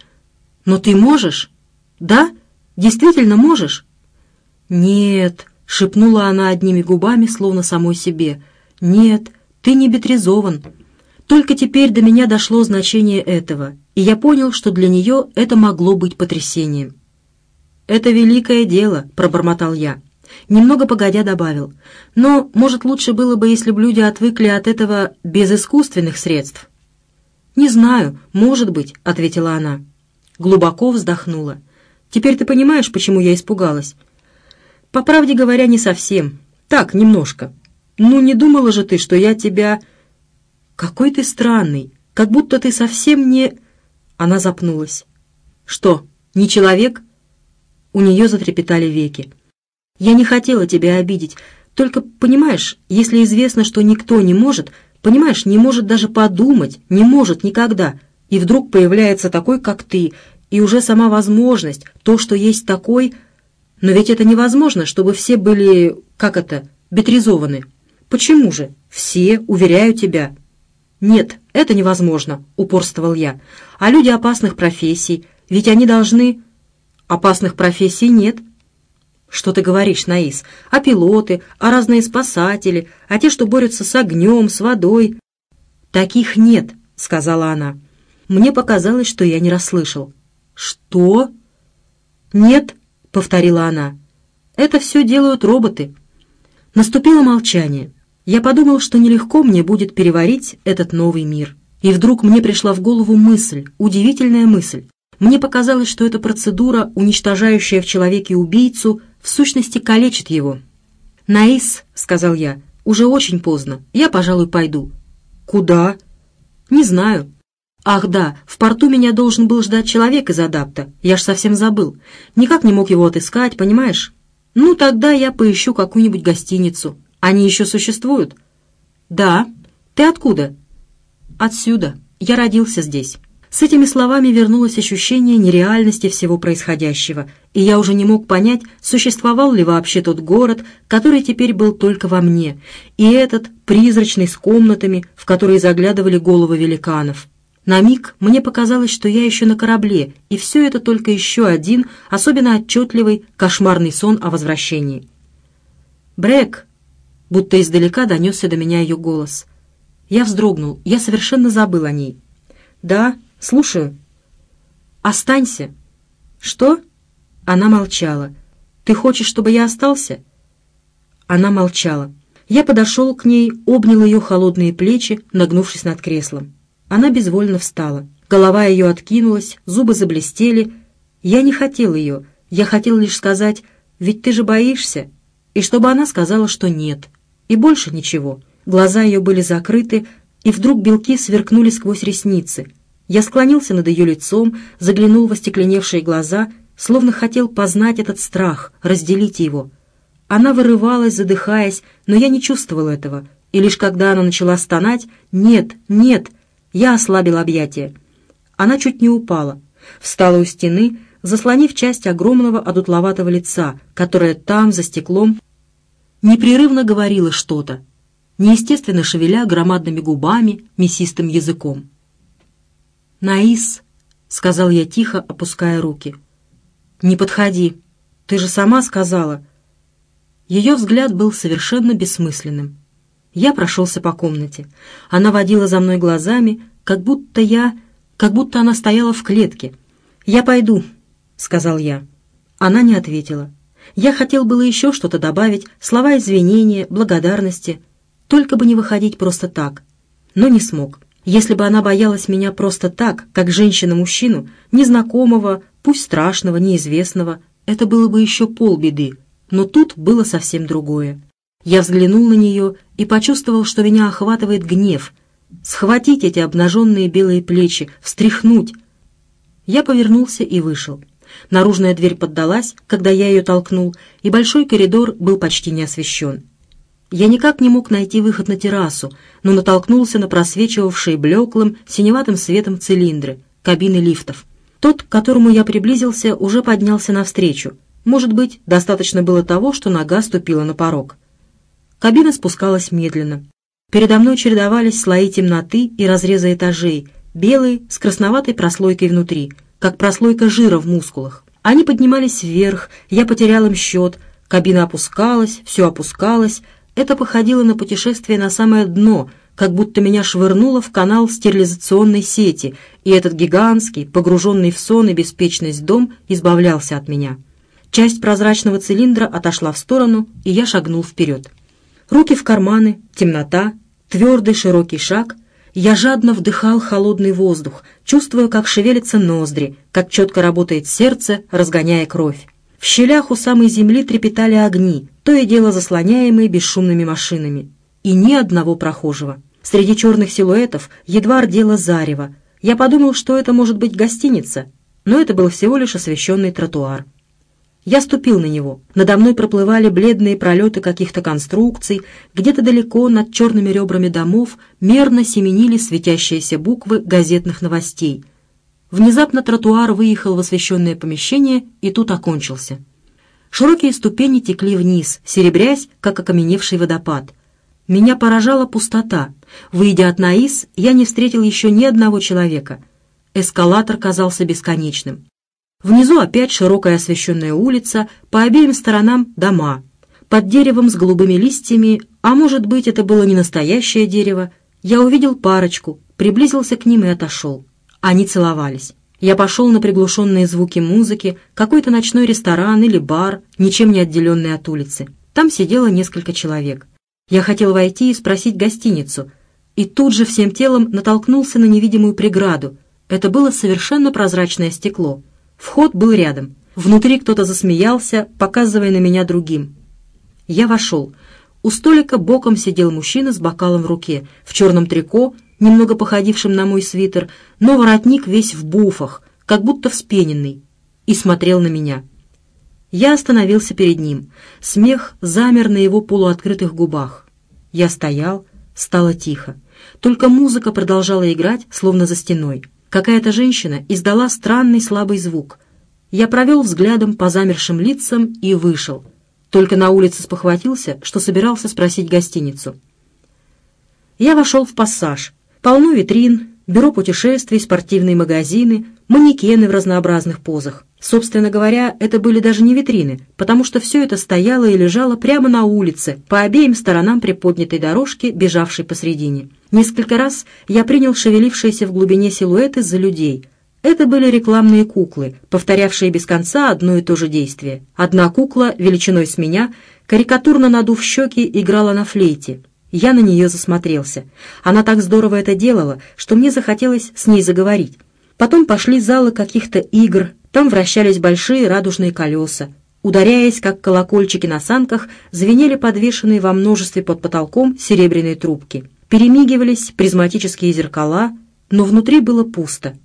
Но ты можешь? Да? Действительно можешь? Нет, шепнула она одними губами, словно самой себе. Нет, ты не бетризован. Только теперь до меня дошло значение этого, и я понял, что для нее это могло быть потрясением. «Это великое дело», — пробормотал я. Немного погодя добавил. Но, может, лучше было бы, если бы люди отвыкли от этого без искусственных средств. «Не знаю, может быть», — ответила она. Глубоко вздохнула. «Теперь ты понимаешь, почему я испугалась?» «По правде говоря, не совсем. Так, немножко. Ну, не думала же ты, что я тебя...» «Какой ты странный, как будто ты совсем не...» Она запнулась. «Что, не человек?» У нее затрепетали веки. «Я не хотела тебя обидеть. Только, понимаешь, если известно, что никто не может, понимаешь, не может даже подумать, не может никогда, и вдруг появляется такой, как ты, и уже сама возможность, то, что есть такой... Но ведь это невозможно, чтобы все были, как это, бетризованы. Почему же? Все, уверяю тебя». «Нет, это невозможно», — упорствовал я. «А люди опасных профессий, ведь они должны...» «Опасных профессий нет». «Что ты говоришь, Наис? А пилоты, а разные спасатели, а те, что борются с огнем, с водой?» «Таких нет», — сказала она. Мне показалось, что я не расслышал. «Что?» «Нет», — повторила она. «Это все делают роботы». Наступило молчание. Я подумал, что нелегко мне будет переварить этот новый мир. И вдруг мне пришла в голову мысль, удивительная мысль. Мне показалось, что эта процедура, уничтожающая в человеке убийцу, в сущности калечит его. «Наис», — сказал я, — «уже очень поздно. Я, пожалуй, пойду». «Куда?» «Не знаю». «Ах да, в порту меня должен был ждать человек из адапта. Я ж совсем забыл. Никак не мог его отыскать, понимаешь? Ну, тогда я поищу какую-нибудь гостиницу. Они еще существуют?» «Да. Ты откуда?» «Отсюда. Я родился здесь». С этими словами вернулось ощущение нереальности всего происходящего, и я уже не мог понять, существовал ли вообще тот город, который теперь был только во мне, и этот, призрачный, с комнатами, в которые заглядывали головы великанов. На миг мне показалось, что я еще на корабле, и все это только еще один, особенно отчетливый, кошмарный сон о возвращении. «Брэк!» Будто издалека донесся до меня ее голос. Я вздрогнул, я совершенно забыл о ней. «Да, слушаю». «Останься». «Что?» Она молчала. «Ты хочешь, чтобы я остался?» Она молчала. Я подошел к ней, обнял ее холодные плечи, нагнувшись над креслом. Она безвольно встала. Голова ее откинулась, зубы заблестели. Я не хотел ее. Я хотел лишь сказать, «Ведь ты же боишься?» И чтобы она сказала, что нет. И больше ничего. Глаза ее были закрыты, и вдруг белки сверкнули сквозь ресницы. Я склонился над ее лицом, заглянул в остекленевшие глаза, словно хотел познать этот страх, разделить его. Она вырывалась, задыхаясь, но я не чувствовал этого, и лишь когда она начала стонать «Нет, нет!», я ослабил объятия. Она чуть не упала, встала у стены, заслонив часть огромного одутловатого лица, которое там, за стеклом, непрерывно говорила что-то, неестественно шевеля громадными губами, мясистым языком. «Наис», — сказал я тихо, опуская руки, — «не подходи, ты же сама сказала». Ее взгляд был совершенно бессмысленным. Я прошелся по комнате. Она водила за мной глазами, как будто я... как будто она стояла в клетке. «Я пойду», — сказал я. Она не ответила. Я хотел было еще что-то добавить, слова извинения, благодарности, только бы не выходить просто так, но не смог. Если бы она боялась меня просто так, как женщина-мужчину, незнакомого, пусть страшного, неизвестного, это было бы еще полбеды, но тут было совсем другое. Я взглянул на нее и почувствовал, что меня охватывает гнев. Схватить эти обнаженные белые плечи, встряхнуть. Я повернулся и вышел. Наружная дверь поддалась, когда я ее толкнул, и большой коридор был почти не освещен. Я никак не мог найти выход на террасу, но натолкнулся на просвечивавшие блеклым, синеватым светом цилиндры, кабины лифтов. Тот, к которому я приблизился, уже поднялся навстречу. Может быть, достаточно было того, что нога ступила на порог. Кабина спускалась медленно. Передо мной чередовались слои темноты и разрезы этажей, белые с красноватой прослойкой внутри — как прослойка жира в мускулах. Они поднимались вверх, я потерял им счет, кабина опускалась, все опускалось. Это походило на путешествие на самое дно, как будто меня швырнуло в канал стерилизационной сети, и этот гигантский, погруженный в сон и беспечность дом избавлялся от меня. Часть прозрачного цилиндра отошла в сторону, и я шагнул вперед. Руки в карманы, темнота, твердый широкий шаг. Я жадно вдыхал холодный воздух, чувствуя, как шевелятся ноздри, как четко работает сердце, разгоняя кровь. В щелях у самой земли трепетали огни, то и дело заслоняемые бесшумными машинами. И ни одного прохожего. Среди черных силуэтов едва рдело зарево. Я подумал, что это может быть гостиница, но это был всего лишь освещенный тротуар. Я ступил на него. Надо мной проплывали бледные пролеты каких-то конструкций, где-то далеко над черными ребрами домов мерно семенили светящиеся буквы газетных новостей. Внезапно тротуар выехал в освещенное помещение и тут окончился. Широкие ступени текли вниз, серебрясь, как окаменевший водопад. Меня поражала пустота. Выйдя от Наис, я не встретил еще ни одного человека. Эскалатор казался бесконечным. Внизу опять широкая освещенная улица, по обеим сторонам дома. Под деревом с голубыми листьями, а может быть, это было не настоящее дерево, я увидел парочку, приблизился к ним и отошел. Они целовались. Я пошел на приглушенные звуки музыки, какой-то ночной ресторан или бар, ничем не отделенный от улицы. Там сидело несколько человек. Я хотел войти и спросить гостиницу, и тут же всем телом натолкнулся на невидимую преграду. Это было совершенно прозрачное стекло — Вход был рядом. Внутри кто-то засмеялся, показывая на меня другим. Я вошел. У столика боком сидел мужчина с бокалом в руке, в черном трико, немного походившем на мой свитер, но воротник весь в буфах, как будто вспененный, и смотрел на меня. Я остановился перед ним. Смех замер на его полуоткрытых губах. Я стоял, стало тихо. Только музыка продолжала играть, словно за стеной. Какая-то женщина издала странный слабый звук. Я провел взглядом по замершим лицам и вышел. Только на улице спохватился, что собирался спросить гостиницу. Я вошел в пассаж. Полно витрин, бюро путешествий, спортивные магазины, манекены в разнообразных позах. Собственно говоря, это были даже не витрины, потому что все это стояло и лежало прямо на улице, по обеим сторонам приподнятой дорожки, бежавшей посредине. Несколько раз я принял шевелившиеся в глубине силуэты за людей. Это были рекламные куклы, повторявшие без конца одно и то же действие. Одна кукла, величиной с меня, карикатурно надув щеки, играла на флейте. Я на нее засмотрелся. Она так здорово это делала, что мне захотелось с ней заговорить. Потом пошли залы каких-то игр, там вращались большие радужные колеса. Ударяясь, как колокольчики на санках, звенели подвешенные во множестве под потолком серебряные трубки. Перемигивались призматические зеркала, но внутри было пусто.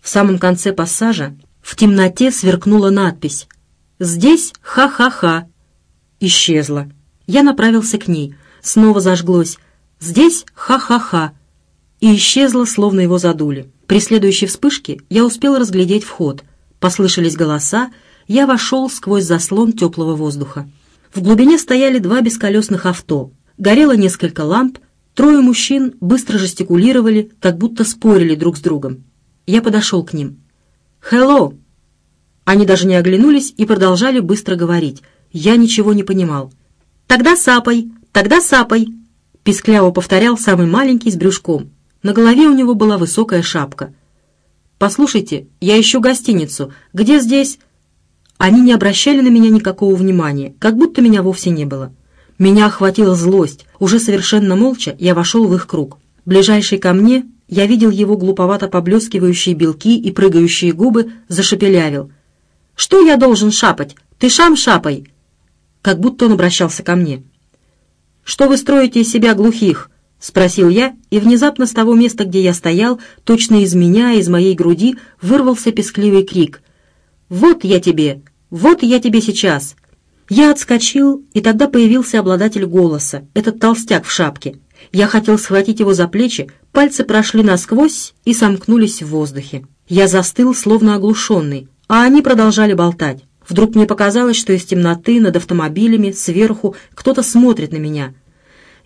В самом конце пассажа в темноте сверкнула надпись «Здесь ха-ха-ха». Исчезла. Я направился к ней. Снова зажглось «Здесь ха-ха-ха». И исчезла, словно его задули. При следующей вспышке я успел разглядеть вход — Послышались голоса, я вошел сквозь заслон теплого воздуха. В глубине стояли два бесколесных авто. Горело несколько ламп, трое мужчин быстро жестикулировали, как будто спорили друг с другом. Я подошел к ним. «Хелло!» Они даже не оглянулись и продолжали быстро говорить. Я ничего не понимал. «Тогда сапой! Тогда сапой!» Пискляво повторял самый маленький с брюшком. На голове у него была высокая шапка — «Послушайте, я ищу гостиницу. Где здесь?» Они не обращали на меня никакого внимания, как будто меня вовсе не было. Меня охватила злость. Уже совершенно молча я вошел в их круг. Ближайший ко мне я видел его глуповато поблескивающие белки и прыгающие губы, зашепелявил. «Что я должен шапать? Ты шам шапай!» Как будто он обращался ко мне. «Что вы строите из себя глухих? — спросил я, и внезапно с того места, где я стоял, точно из меня, из моей груди, вырвался пескливый крик. «Вот я тебе! Вот я тебе сейчас!» Я отскочил, и тогда появился обладатель голоса, этот толстяк в шапке. Я хотел схватить его за плечи, пальцы прошли насквозь и сомкнулись в воздухе. Я застыл, словно оглушенный, а они продолжали болтать. Вдруг мне показалось, что из темноты над автомобилями сверху кто-то смотрит на меня —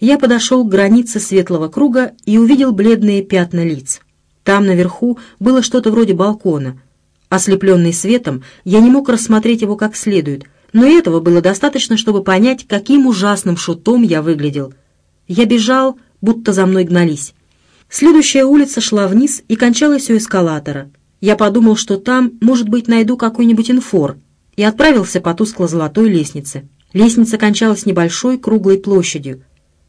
я подошел к границе светлого круга и увидел бледные пятна лиц. Там наверху было что-то вроде балкона. Ослепленный светом, я не мог рассмотреть его как следует, но этого было достаточно, чтобы понять, каким ужасным шутом я выглядел. Я бежал, будто за мной гнались. Следующая улица шла вниз и кончалась у эскалатора. Я подумал, что там, может быть, найду какой-нибудь инфор, и отправился по тускло-золотой лестнице. Лестница кончалась небольшой круглой площадью.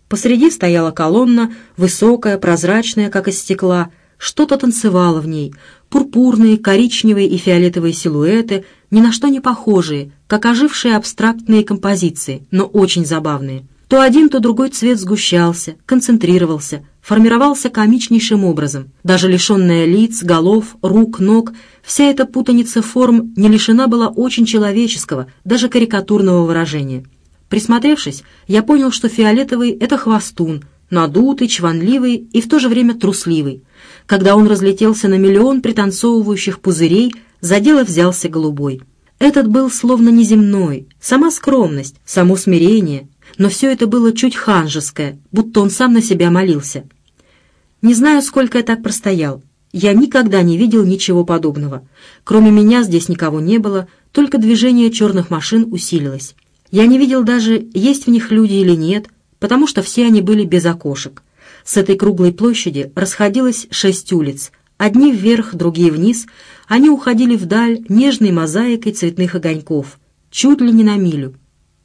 Посреди стояла колонна, высокая, прозрачная, как из стекла. Что-то танцевало в ней. Пурпурные, коричневые и фиолетовые силуэты, ни на что не похожие, как ожившие абстрактные композиции, но очень забавные. То один, то другой цвет сгущался, концентрировался, формировался комичнейшим образом. Даже лишенная лиц, голов, рук, ног, вся эта путаница форм не лишена была очень человеческого, даже карикатурного выражения. Присмотревшись, я понял, что фиолетовый — это хвостун, надутый, чванливый и в то же время трусливый. Когда он разлетелся на миллион пританцовывающих пузырей, за дело взялся голубой. Этот был словно неземной, сама скромность, само смирение, но все это было чуть ханжеское, будто он сам на себя молился. Не знаю, сколько я так простоял. Я никогда не видел ничего подобного. Кроме меня здесь никого не было, только движение черных машин усилилось. Я не видел даже, есть в них люди или нет, потому что все они были без окошек. С этой круглой площади расходилось шесть улиц, одни вверх, другие вниз, они уходили вдаль нежной мозаикой цветных огоньков, чуть ли не на милю,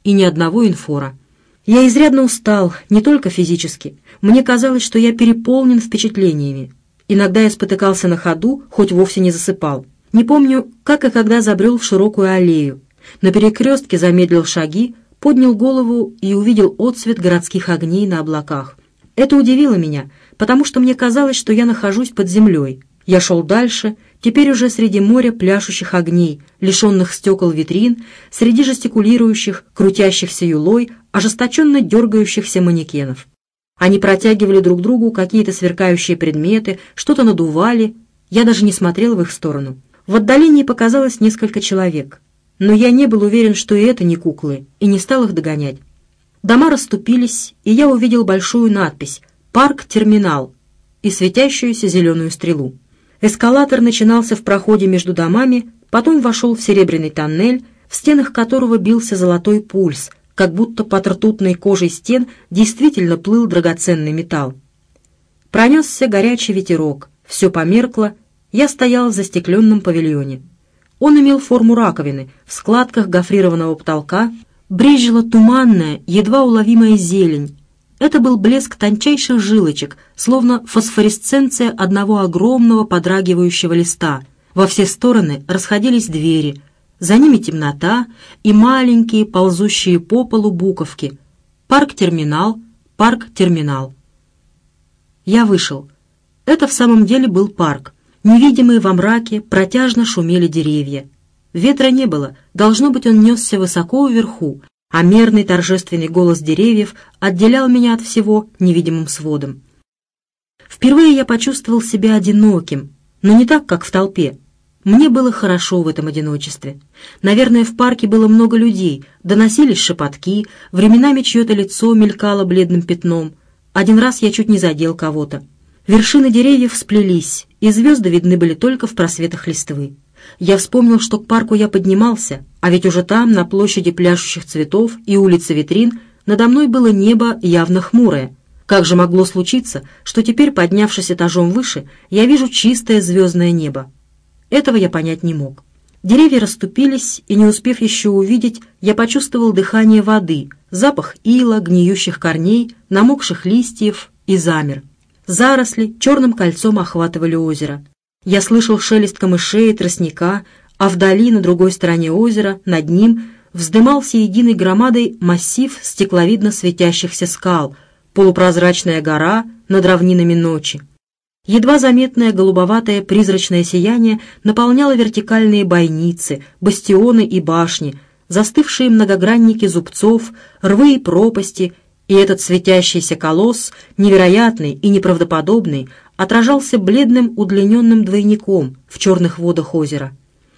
и ни одного инфора. Я изрядно устал, не только физически. Мне казалось, что я переполнен впечатлениями. Иногда я спотыкался на ходу, хоть вовсе не засыпал. Не помню, как и когда забрел в широкую аллею. На перекрестке замедлил шаги, поднял голову и увидел отсвет городских огней на облаках. Это удивило меня, потому что мне казалось, что я нахожусь под землей. Я шел дальше, теперь уже среди моря пляшущих огней, лишенных стекол витрин, среди жестикулирующих, крутящихся юлой, ожесточенно дергающихся манекенов. Они протягивали друг другу какие-то сверкающие предметы, что-то надували. Я даже не смотрел в их сторону. В отдалении показалось несколько человек. Но я не был уверен, что и это не куклы, и не стал их догонять. Дома расступились, и я увидел большую надпись «Парк-терминал» и светящуюся зеленую стрелу. Эскалатор начинался в проходе между домами, потом вошел в серебряный тоннель, в стенах которого бился золотой пульс, как будто под ртутной кожей стен действительно плыл драгоценный металл. Пронесся горячий ветерок, все померкло, я стоял в застекленном павильоне. Он имел форму раковины, в складках гофрированного потолка брезжила туманная, едва уловимая зелень, это был блеск тончайших жилочек, словно фосфоресценция одного огромного подрагивающего листа. Во все стороны расходились двери, за ними темнота и маленькие ползущие по полу буковки. Парк-терминал, парк-терминал. Я вышел. Это в самом деле был парк. Невидимые во мраке протяжно шумели деревья. Ветра не было, должно быть, он несся высоко вверху, а мерный торжественный голос деревьев отделял меня от всего невидимым сводом. Впервые я почувствовал себя одиноким, но не так, как в толпе. Мне было хорошо в этом одиночестве. Наверное, в парке было много людей, доносились шепотки, временами чье-то лицо мелькало бледным пятном. Один раз я чуть не задел кого-то. Вершины деревьев сплелись, и звезды видны были только в просветах листвы. Я вспомнил, что к парку я поднимался, а ведь уже там, на площади пляшущих цветов и улице витрин, надо мной было небо явно хмурое. Как же могло случиться, что теперь, поднявшись этажом выше, я вижу чистое звездное небо? Этого я понять не мог. Деревья расступились, и, не успев еще увидеть, я почувствовал дыхание воды, запах ила, гниющих корней, намокших листьев и замер. Заросли черным кольцом охватывали озеро. Я слышал шелест камышей и тростника, а вдали, на другой стороне озера, над ним, вздымался единой громадой массив стекловидно светящихся скал, полупрозрачная гора над равнинами ночи. Едва заметное голубоватое призрачное сияние наполняло вертикальные бойницы, бастионы и башни, застывшие многогранники зубцов, рвы и пропасти, и этот светящийся колосс, невероятный и неправдоподобный, отражался бледным удлиненным двойником в черных водах озера.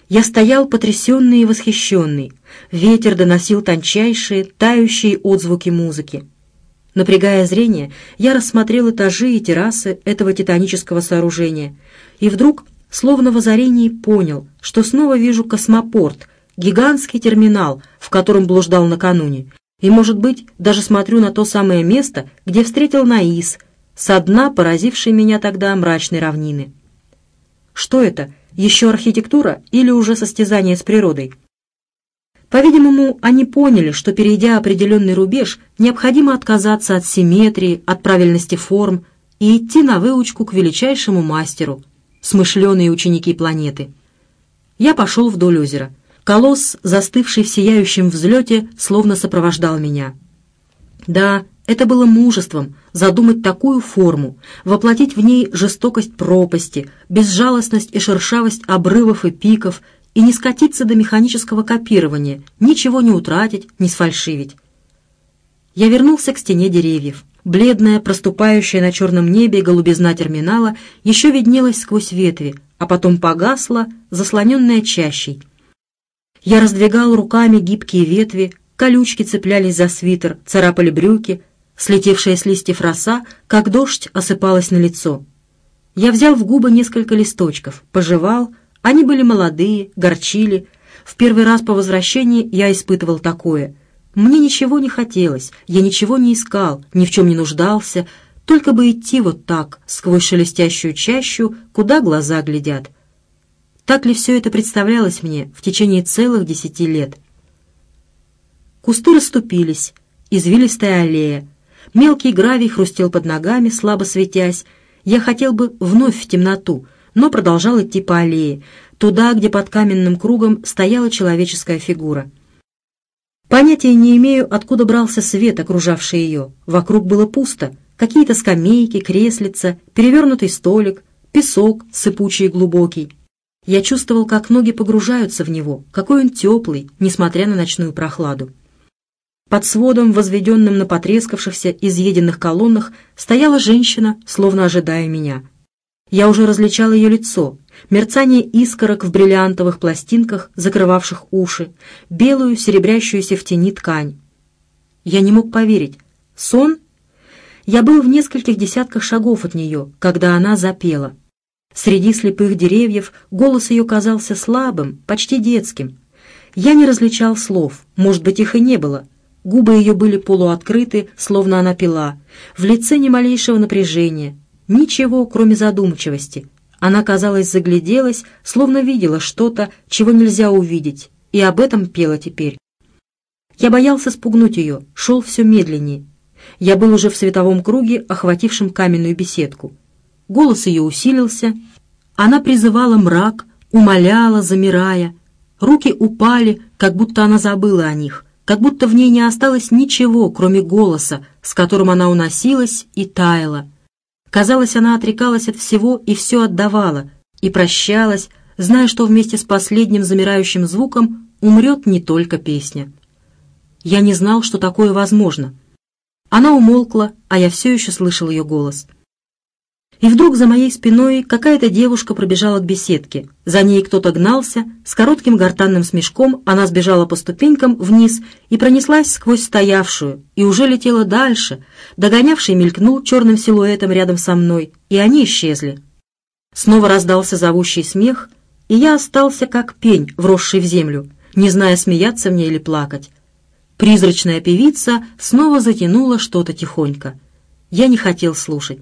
Я стоял потрясенный и восхищенный. Ветер доносил тончайшие, тающие отзвуки музыки. Напрягая зрение, я рассмотрел этажи и террасы этого титанического сооружения, и вдруг, словно в озарении, понял, что снова вижу космопорт, гигантский терминал, в котором блуждал накануне, и, может быть, даже смотрю на то самое место, где встретил Наис, со дна поразившей меня тогда мрачной равнины. Что это, еще архитектура или уже состязание с природой? По-видимому, они поняли, что, перейдя определенный рубеж, необходимо отказаться от симметрии, от правильности форм и идти на выучку к величайшему мастеру, смышленые ученики планеты. Я пошел вдоль озера. Колосс, застывший в сияющем взлете, словно сопровождал меня. Да, это было мужеством задумать такую форму, воплотить в ней жестокость пропасти, безжалостность и шершавость обрывов и пиков, и не скатиться до механического копирования, ничего не утратить, не сфальшивить. Я вернулся к стене деревьев. Бледная, проступающая на черном небе голубизна терминала еще виднелась сквозь ветви, а потом погасла, заслоненная чащей. Я раздвигал руками гибкие ветви, колючки цеплялись за свитер, царапали брюки, Слетевшая с листьев роса, как дождь, осыпалась на лицо. Я взял в губы несколько листочков, пожевал, они были молодые, горчили. В первый раз по возвращении я испытывал такое. Мне ничего не хотелось, я ничего не искал, ни в чем не нуждался, только бы идти вот так, сквозь шелестящую чащу, куда глаза глядят. Так ли все это представлялось мне в течение целых десяти лет? Кусты расступились, извилистая аллея, Мелкий гравий хрустел под ногами, слабо светясь. Я хотел бы вновь в темноту, но продолжал идти по аллее, туда, где под каменным кругом стояла человеческая фигура. Понятия не имею, откуда брался свет, окружавший ее. Вокруг было пусто. Какие-то скамейки, креслица, перевернутый столик, песок, сыпучий и глубокий. Я чувствовал, как ноги погружаются в него, какой он теплый, несмотря на ночную прохладу. Под сводом, возведенным на потрескавшихся, изъеденных колоннах, стояла женщина, словно ожидая меня. Я уже различал ее лицо, мерцание искорок в бриллиантовых пластинках, закрывавших уши, белую, серебрящуюся в тени ткань. Я не мог поверить. Сон? Я был в нескольких десятках шагов от нее, когда она запела. Среди слепых деревьев голос ее казался слабым, почти детским. Я не различал слов, может быть, их и не было — Губы ее были полуоткрыты, словно она пила. В лице ни малейшего напряжения. Ничего, кроме задумчивости. Она, казалось, загляделась, словно видела что-то, чего нельзя увидеть, и об этом пела теперь. Я боялся спугнуть ее, шел все медленнее. Я был уже в световом круге, охватившем каменную беседку. Голос ее усилился. Она призывала мрак, умоляла, замирая. Руки упали, как будто она забыла о них как будто в ней не осталось ничего, кроме голоса, с которым она уносилась и таяла. Казалось, она отрекалась от всего и все отдавала, и прощалась, зная, что вместе с последним замирающим звуком умрет не только песня. Я не знал, что такое возможно. Она умолкла, а я все еще слышал ее голос. И вдруг за моей спиной какая-то девушка пробежала к беседке. За ней кто-то гнался, с коротким гортанным смешком она сбежала по ступенькам вниз и пронеслась сквозь стоявшую, и уже летела дальше. Догонявший мелькнул черным силуэтом рядом со мной, и они исчезли. Снова раздался зовущий смех, и я остался как пень, вросший в землю, не зная, смеяться мне или плакать. Призрачная певица снова затянула что-то тихонько. Я не хотел слушать.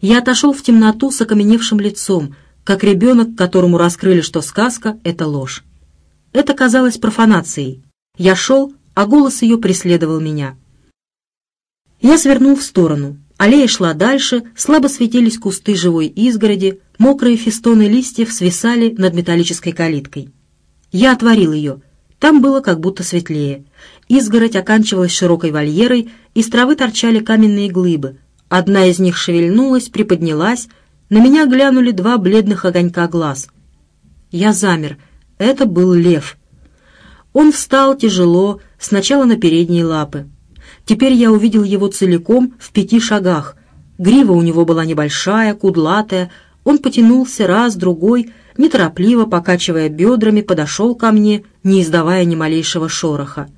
Я отошел в темноту с окаменевшим лицом, как ребенок, которому раскрыли, что сказка — это ложь. Это казалось профанацией. Я шел, а голос ее преследовал меня. Я свернул в сторону. Аллея шла дальше, слабо светились кусты живой изгороди, мокрые фестоны листьев свисали над металлической калиткой. Я отворил ее. Там было как будто светлее. Изгородь оканчивалась широкой вольерой, из травы торчали каменные глыбы — Одна из них шевельнулась, приподнялась. На меня глянули два бледных огонька глаз. Я замер. Это был лев. Он встал тяжело, сначала на передние лапы. Теперь я увидел его целиком в пяти шагах. Грива у него была небольшая, кудлатая. Он потянулся раз, другой, неторопливо, покачивая бедрами, подошел ко мне, не издавая ни малейшего шороха.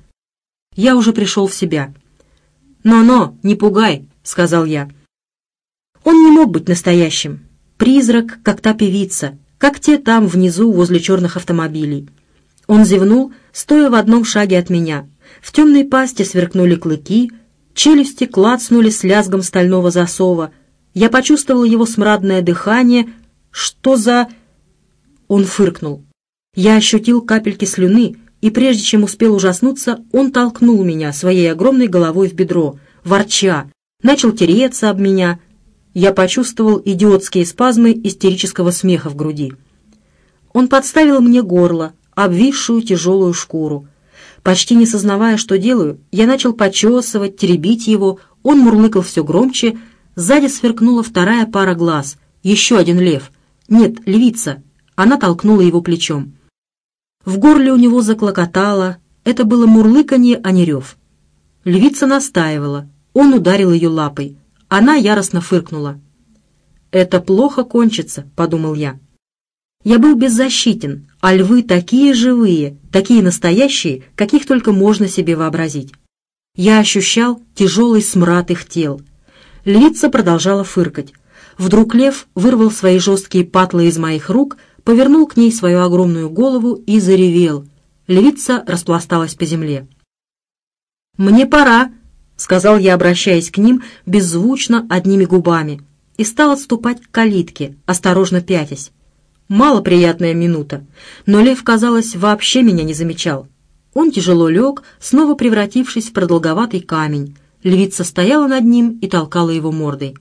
Я уже пришел в себя. «Но-но, не пугай!» — сказал я. Он не мог быть настоящим. Призрак, как та певица, как те там внизу возле черных автомобилей. Он зевнул, стоя в одном шаге от меня. В темной пасти сверкнули клыки, челюсти клацнули с лязгом стального засова. Я почувствовал его смрадное дыхание. Что за... Он фыркнул. Я ощутил капельки слюны, и прежде чем успел ужаснуться, он толкнул меня своей огромной головой в бедро, ворча, начал тереться об меня. Я почувствовал идиотские спазмы истерического смеха в груди. Он подставил мне горло, обвисшую тяжелую шкуру. Почти не сознавая, что делаю, я начал почесывать, теребить его, он мурлыкал все громче, сзади сверкнула вторая пара глаз, еще один лев. Нет, львица. Она толкнула его плечом. В горле у него заклокотало, это было мурлыканье, а не рев. Львица настаивала, он ударил ее лапой. Она яростно фыркнула. «Это плохо кончится», — подумал я. Я был беззащитен, а львы такие живые, такие настоящие, каких только можно себе вообразить. Я ощущал тяжелый смрад их тел. Львица продолжала фыркать. Вдруг лев вырвал свои жесткие патлы из моих рук, повернул к ней свою огромную голову и заревел. Львица распласталась по земле. «Мне пора», — сказал я, обращаясь к ним беззвучно одними губами, и стал отступать к калитке, осторожно пятясь. Малоприятная минута, но лев, казалось, вообще меня не замечал. Он тяжело лег, снова превратившись в продолговатый камень. Львица стояла над ним и толкала его мордой.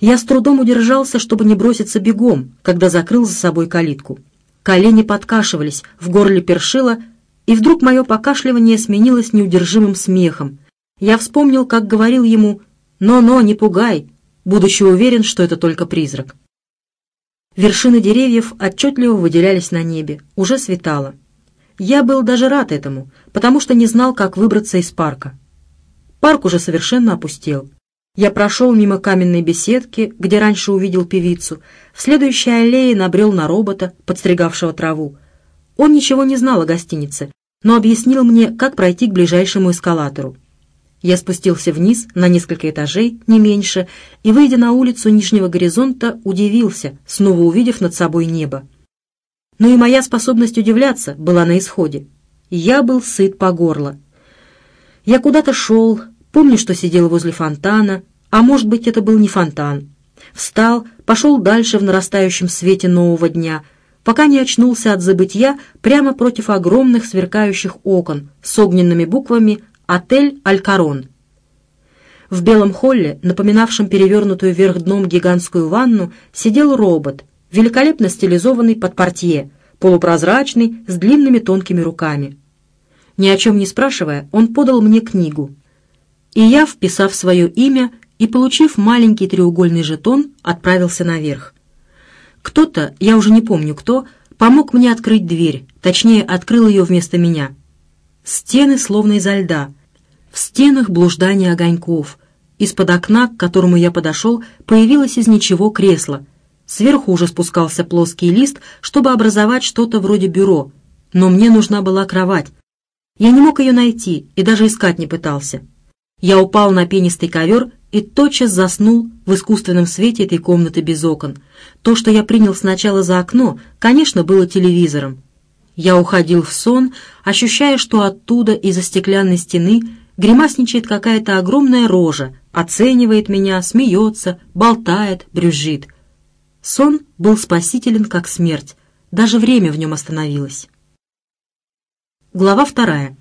Я с трудом удержался, чтобы не броситься бегом, когда закрыл за собой калитку. Колени подкашивались, в горле першило, и вдруг мое покашливание сменилось неудержимым смехом. Я вспомнил, как говорил ему «Но-но, не пугай», будучи уверен, что это только призрак. Вершины деревьев отчетливо выделялись на небе, уже светало. Я был даже рад этому, потому что не знал, как выбраться из парка. Парк уже совершенно опустел. Я прошел мимо каменной беседки, где раньше увидел певицу, в следующей аллее набрел на робота, подстригавшего траву. Он ничего не знал о гостинице, но объяснил мне, как пройти к ближайшему эскалатору. Я спустился вниз на несколько этажей, не меньше, и, выйдя на улицу нижнего горизонта, удивился, снова увидев над собой небо. Но и моя способность удивляться была на исходе. Я был сыт по горло. Я куда-то шел, помню, что сидел возле фонтана, а может быть, это был не фонтан. Встал, пошел дальше в нарастающем свете нового дня, пока не очнулся от забытья прямо против огромных сверкающих окон с огненными буквами Отель «Алькарон». В белом холле, напоминавшем перевернутую вверх дном гигантскую ванну, сидел робот, великолепно стилизованный под портье, полупрозрачный, с длинными тонкими руками. Ни о чем не спрашивая, он подал мне книгу. И я, вписав свое имя и получив маленький треугольный жетон, отправился наверх. Кто-то, я уже не помню кто, помог мне открыть дверь, точнее, открыл ее вместо меня. Стены словно изо льда, в стенах блуждание огоньков. Из-под окна, к которому я подошел, появилось из ничего кресло. Сверху уже спускался плоский лист, чтобы образовать что-то вроде бюро. Но мне нужна была кровать. Я не мог ее найти и даже искать не пытался. Я упал на пенистый ковер и тотчас заснул в искусственном свете этой комнаты без окон. То, что я принял сначала за окно, конечно, было телевизором. Я уходил в сон, ощущая, что оттуда, из-за стеклянной стены, гримасничает какая-то огромная рожа, оценивает меня, смеется, болтает, брюзжит. Сон был спасителен, как смерть, даже время в нем остановилось. Глава вторая.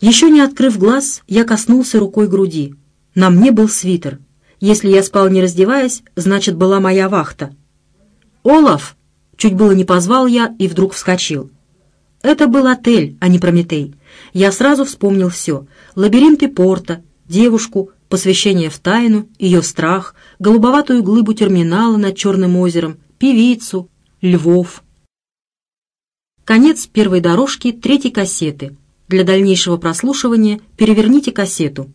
Еще не открыв глаз, я коснулся рукой груди. На мне был свитер. Если я спал не раздеваясь, значит, была моя вахта. «Олаф!» Чуть было не позвал я и вдруг вскочил. Это был отель, а не Прометей. Я сразу вспомнил все. Лабиринты порта, девушку, посвящение в тайну, ее страх, голубоватую глыбу терминала над Черным озером, певицу, львов. Конец первой дорожки третьей кассеты. Для дальнейшего прослушивания переверните кассету.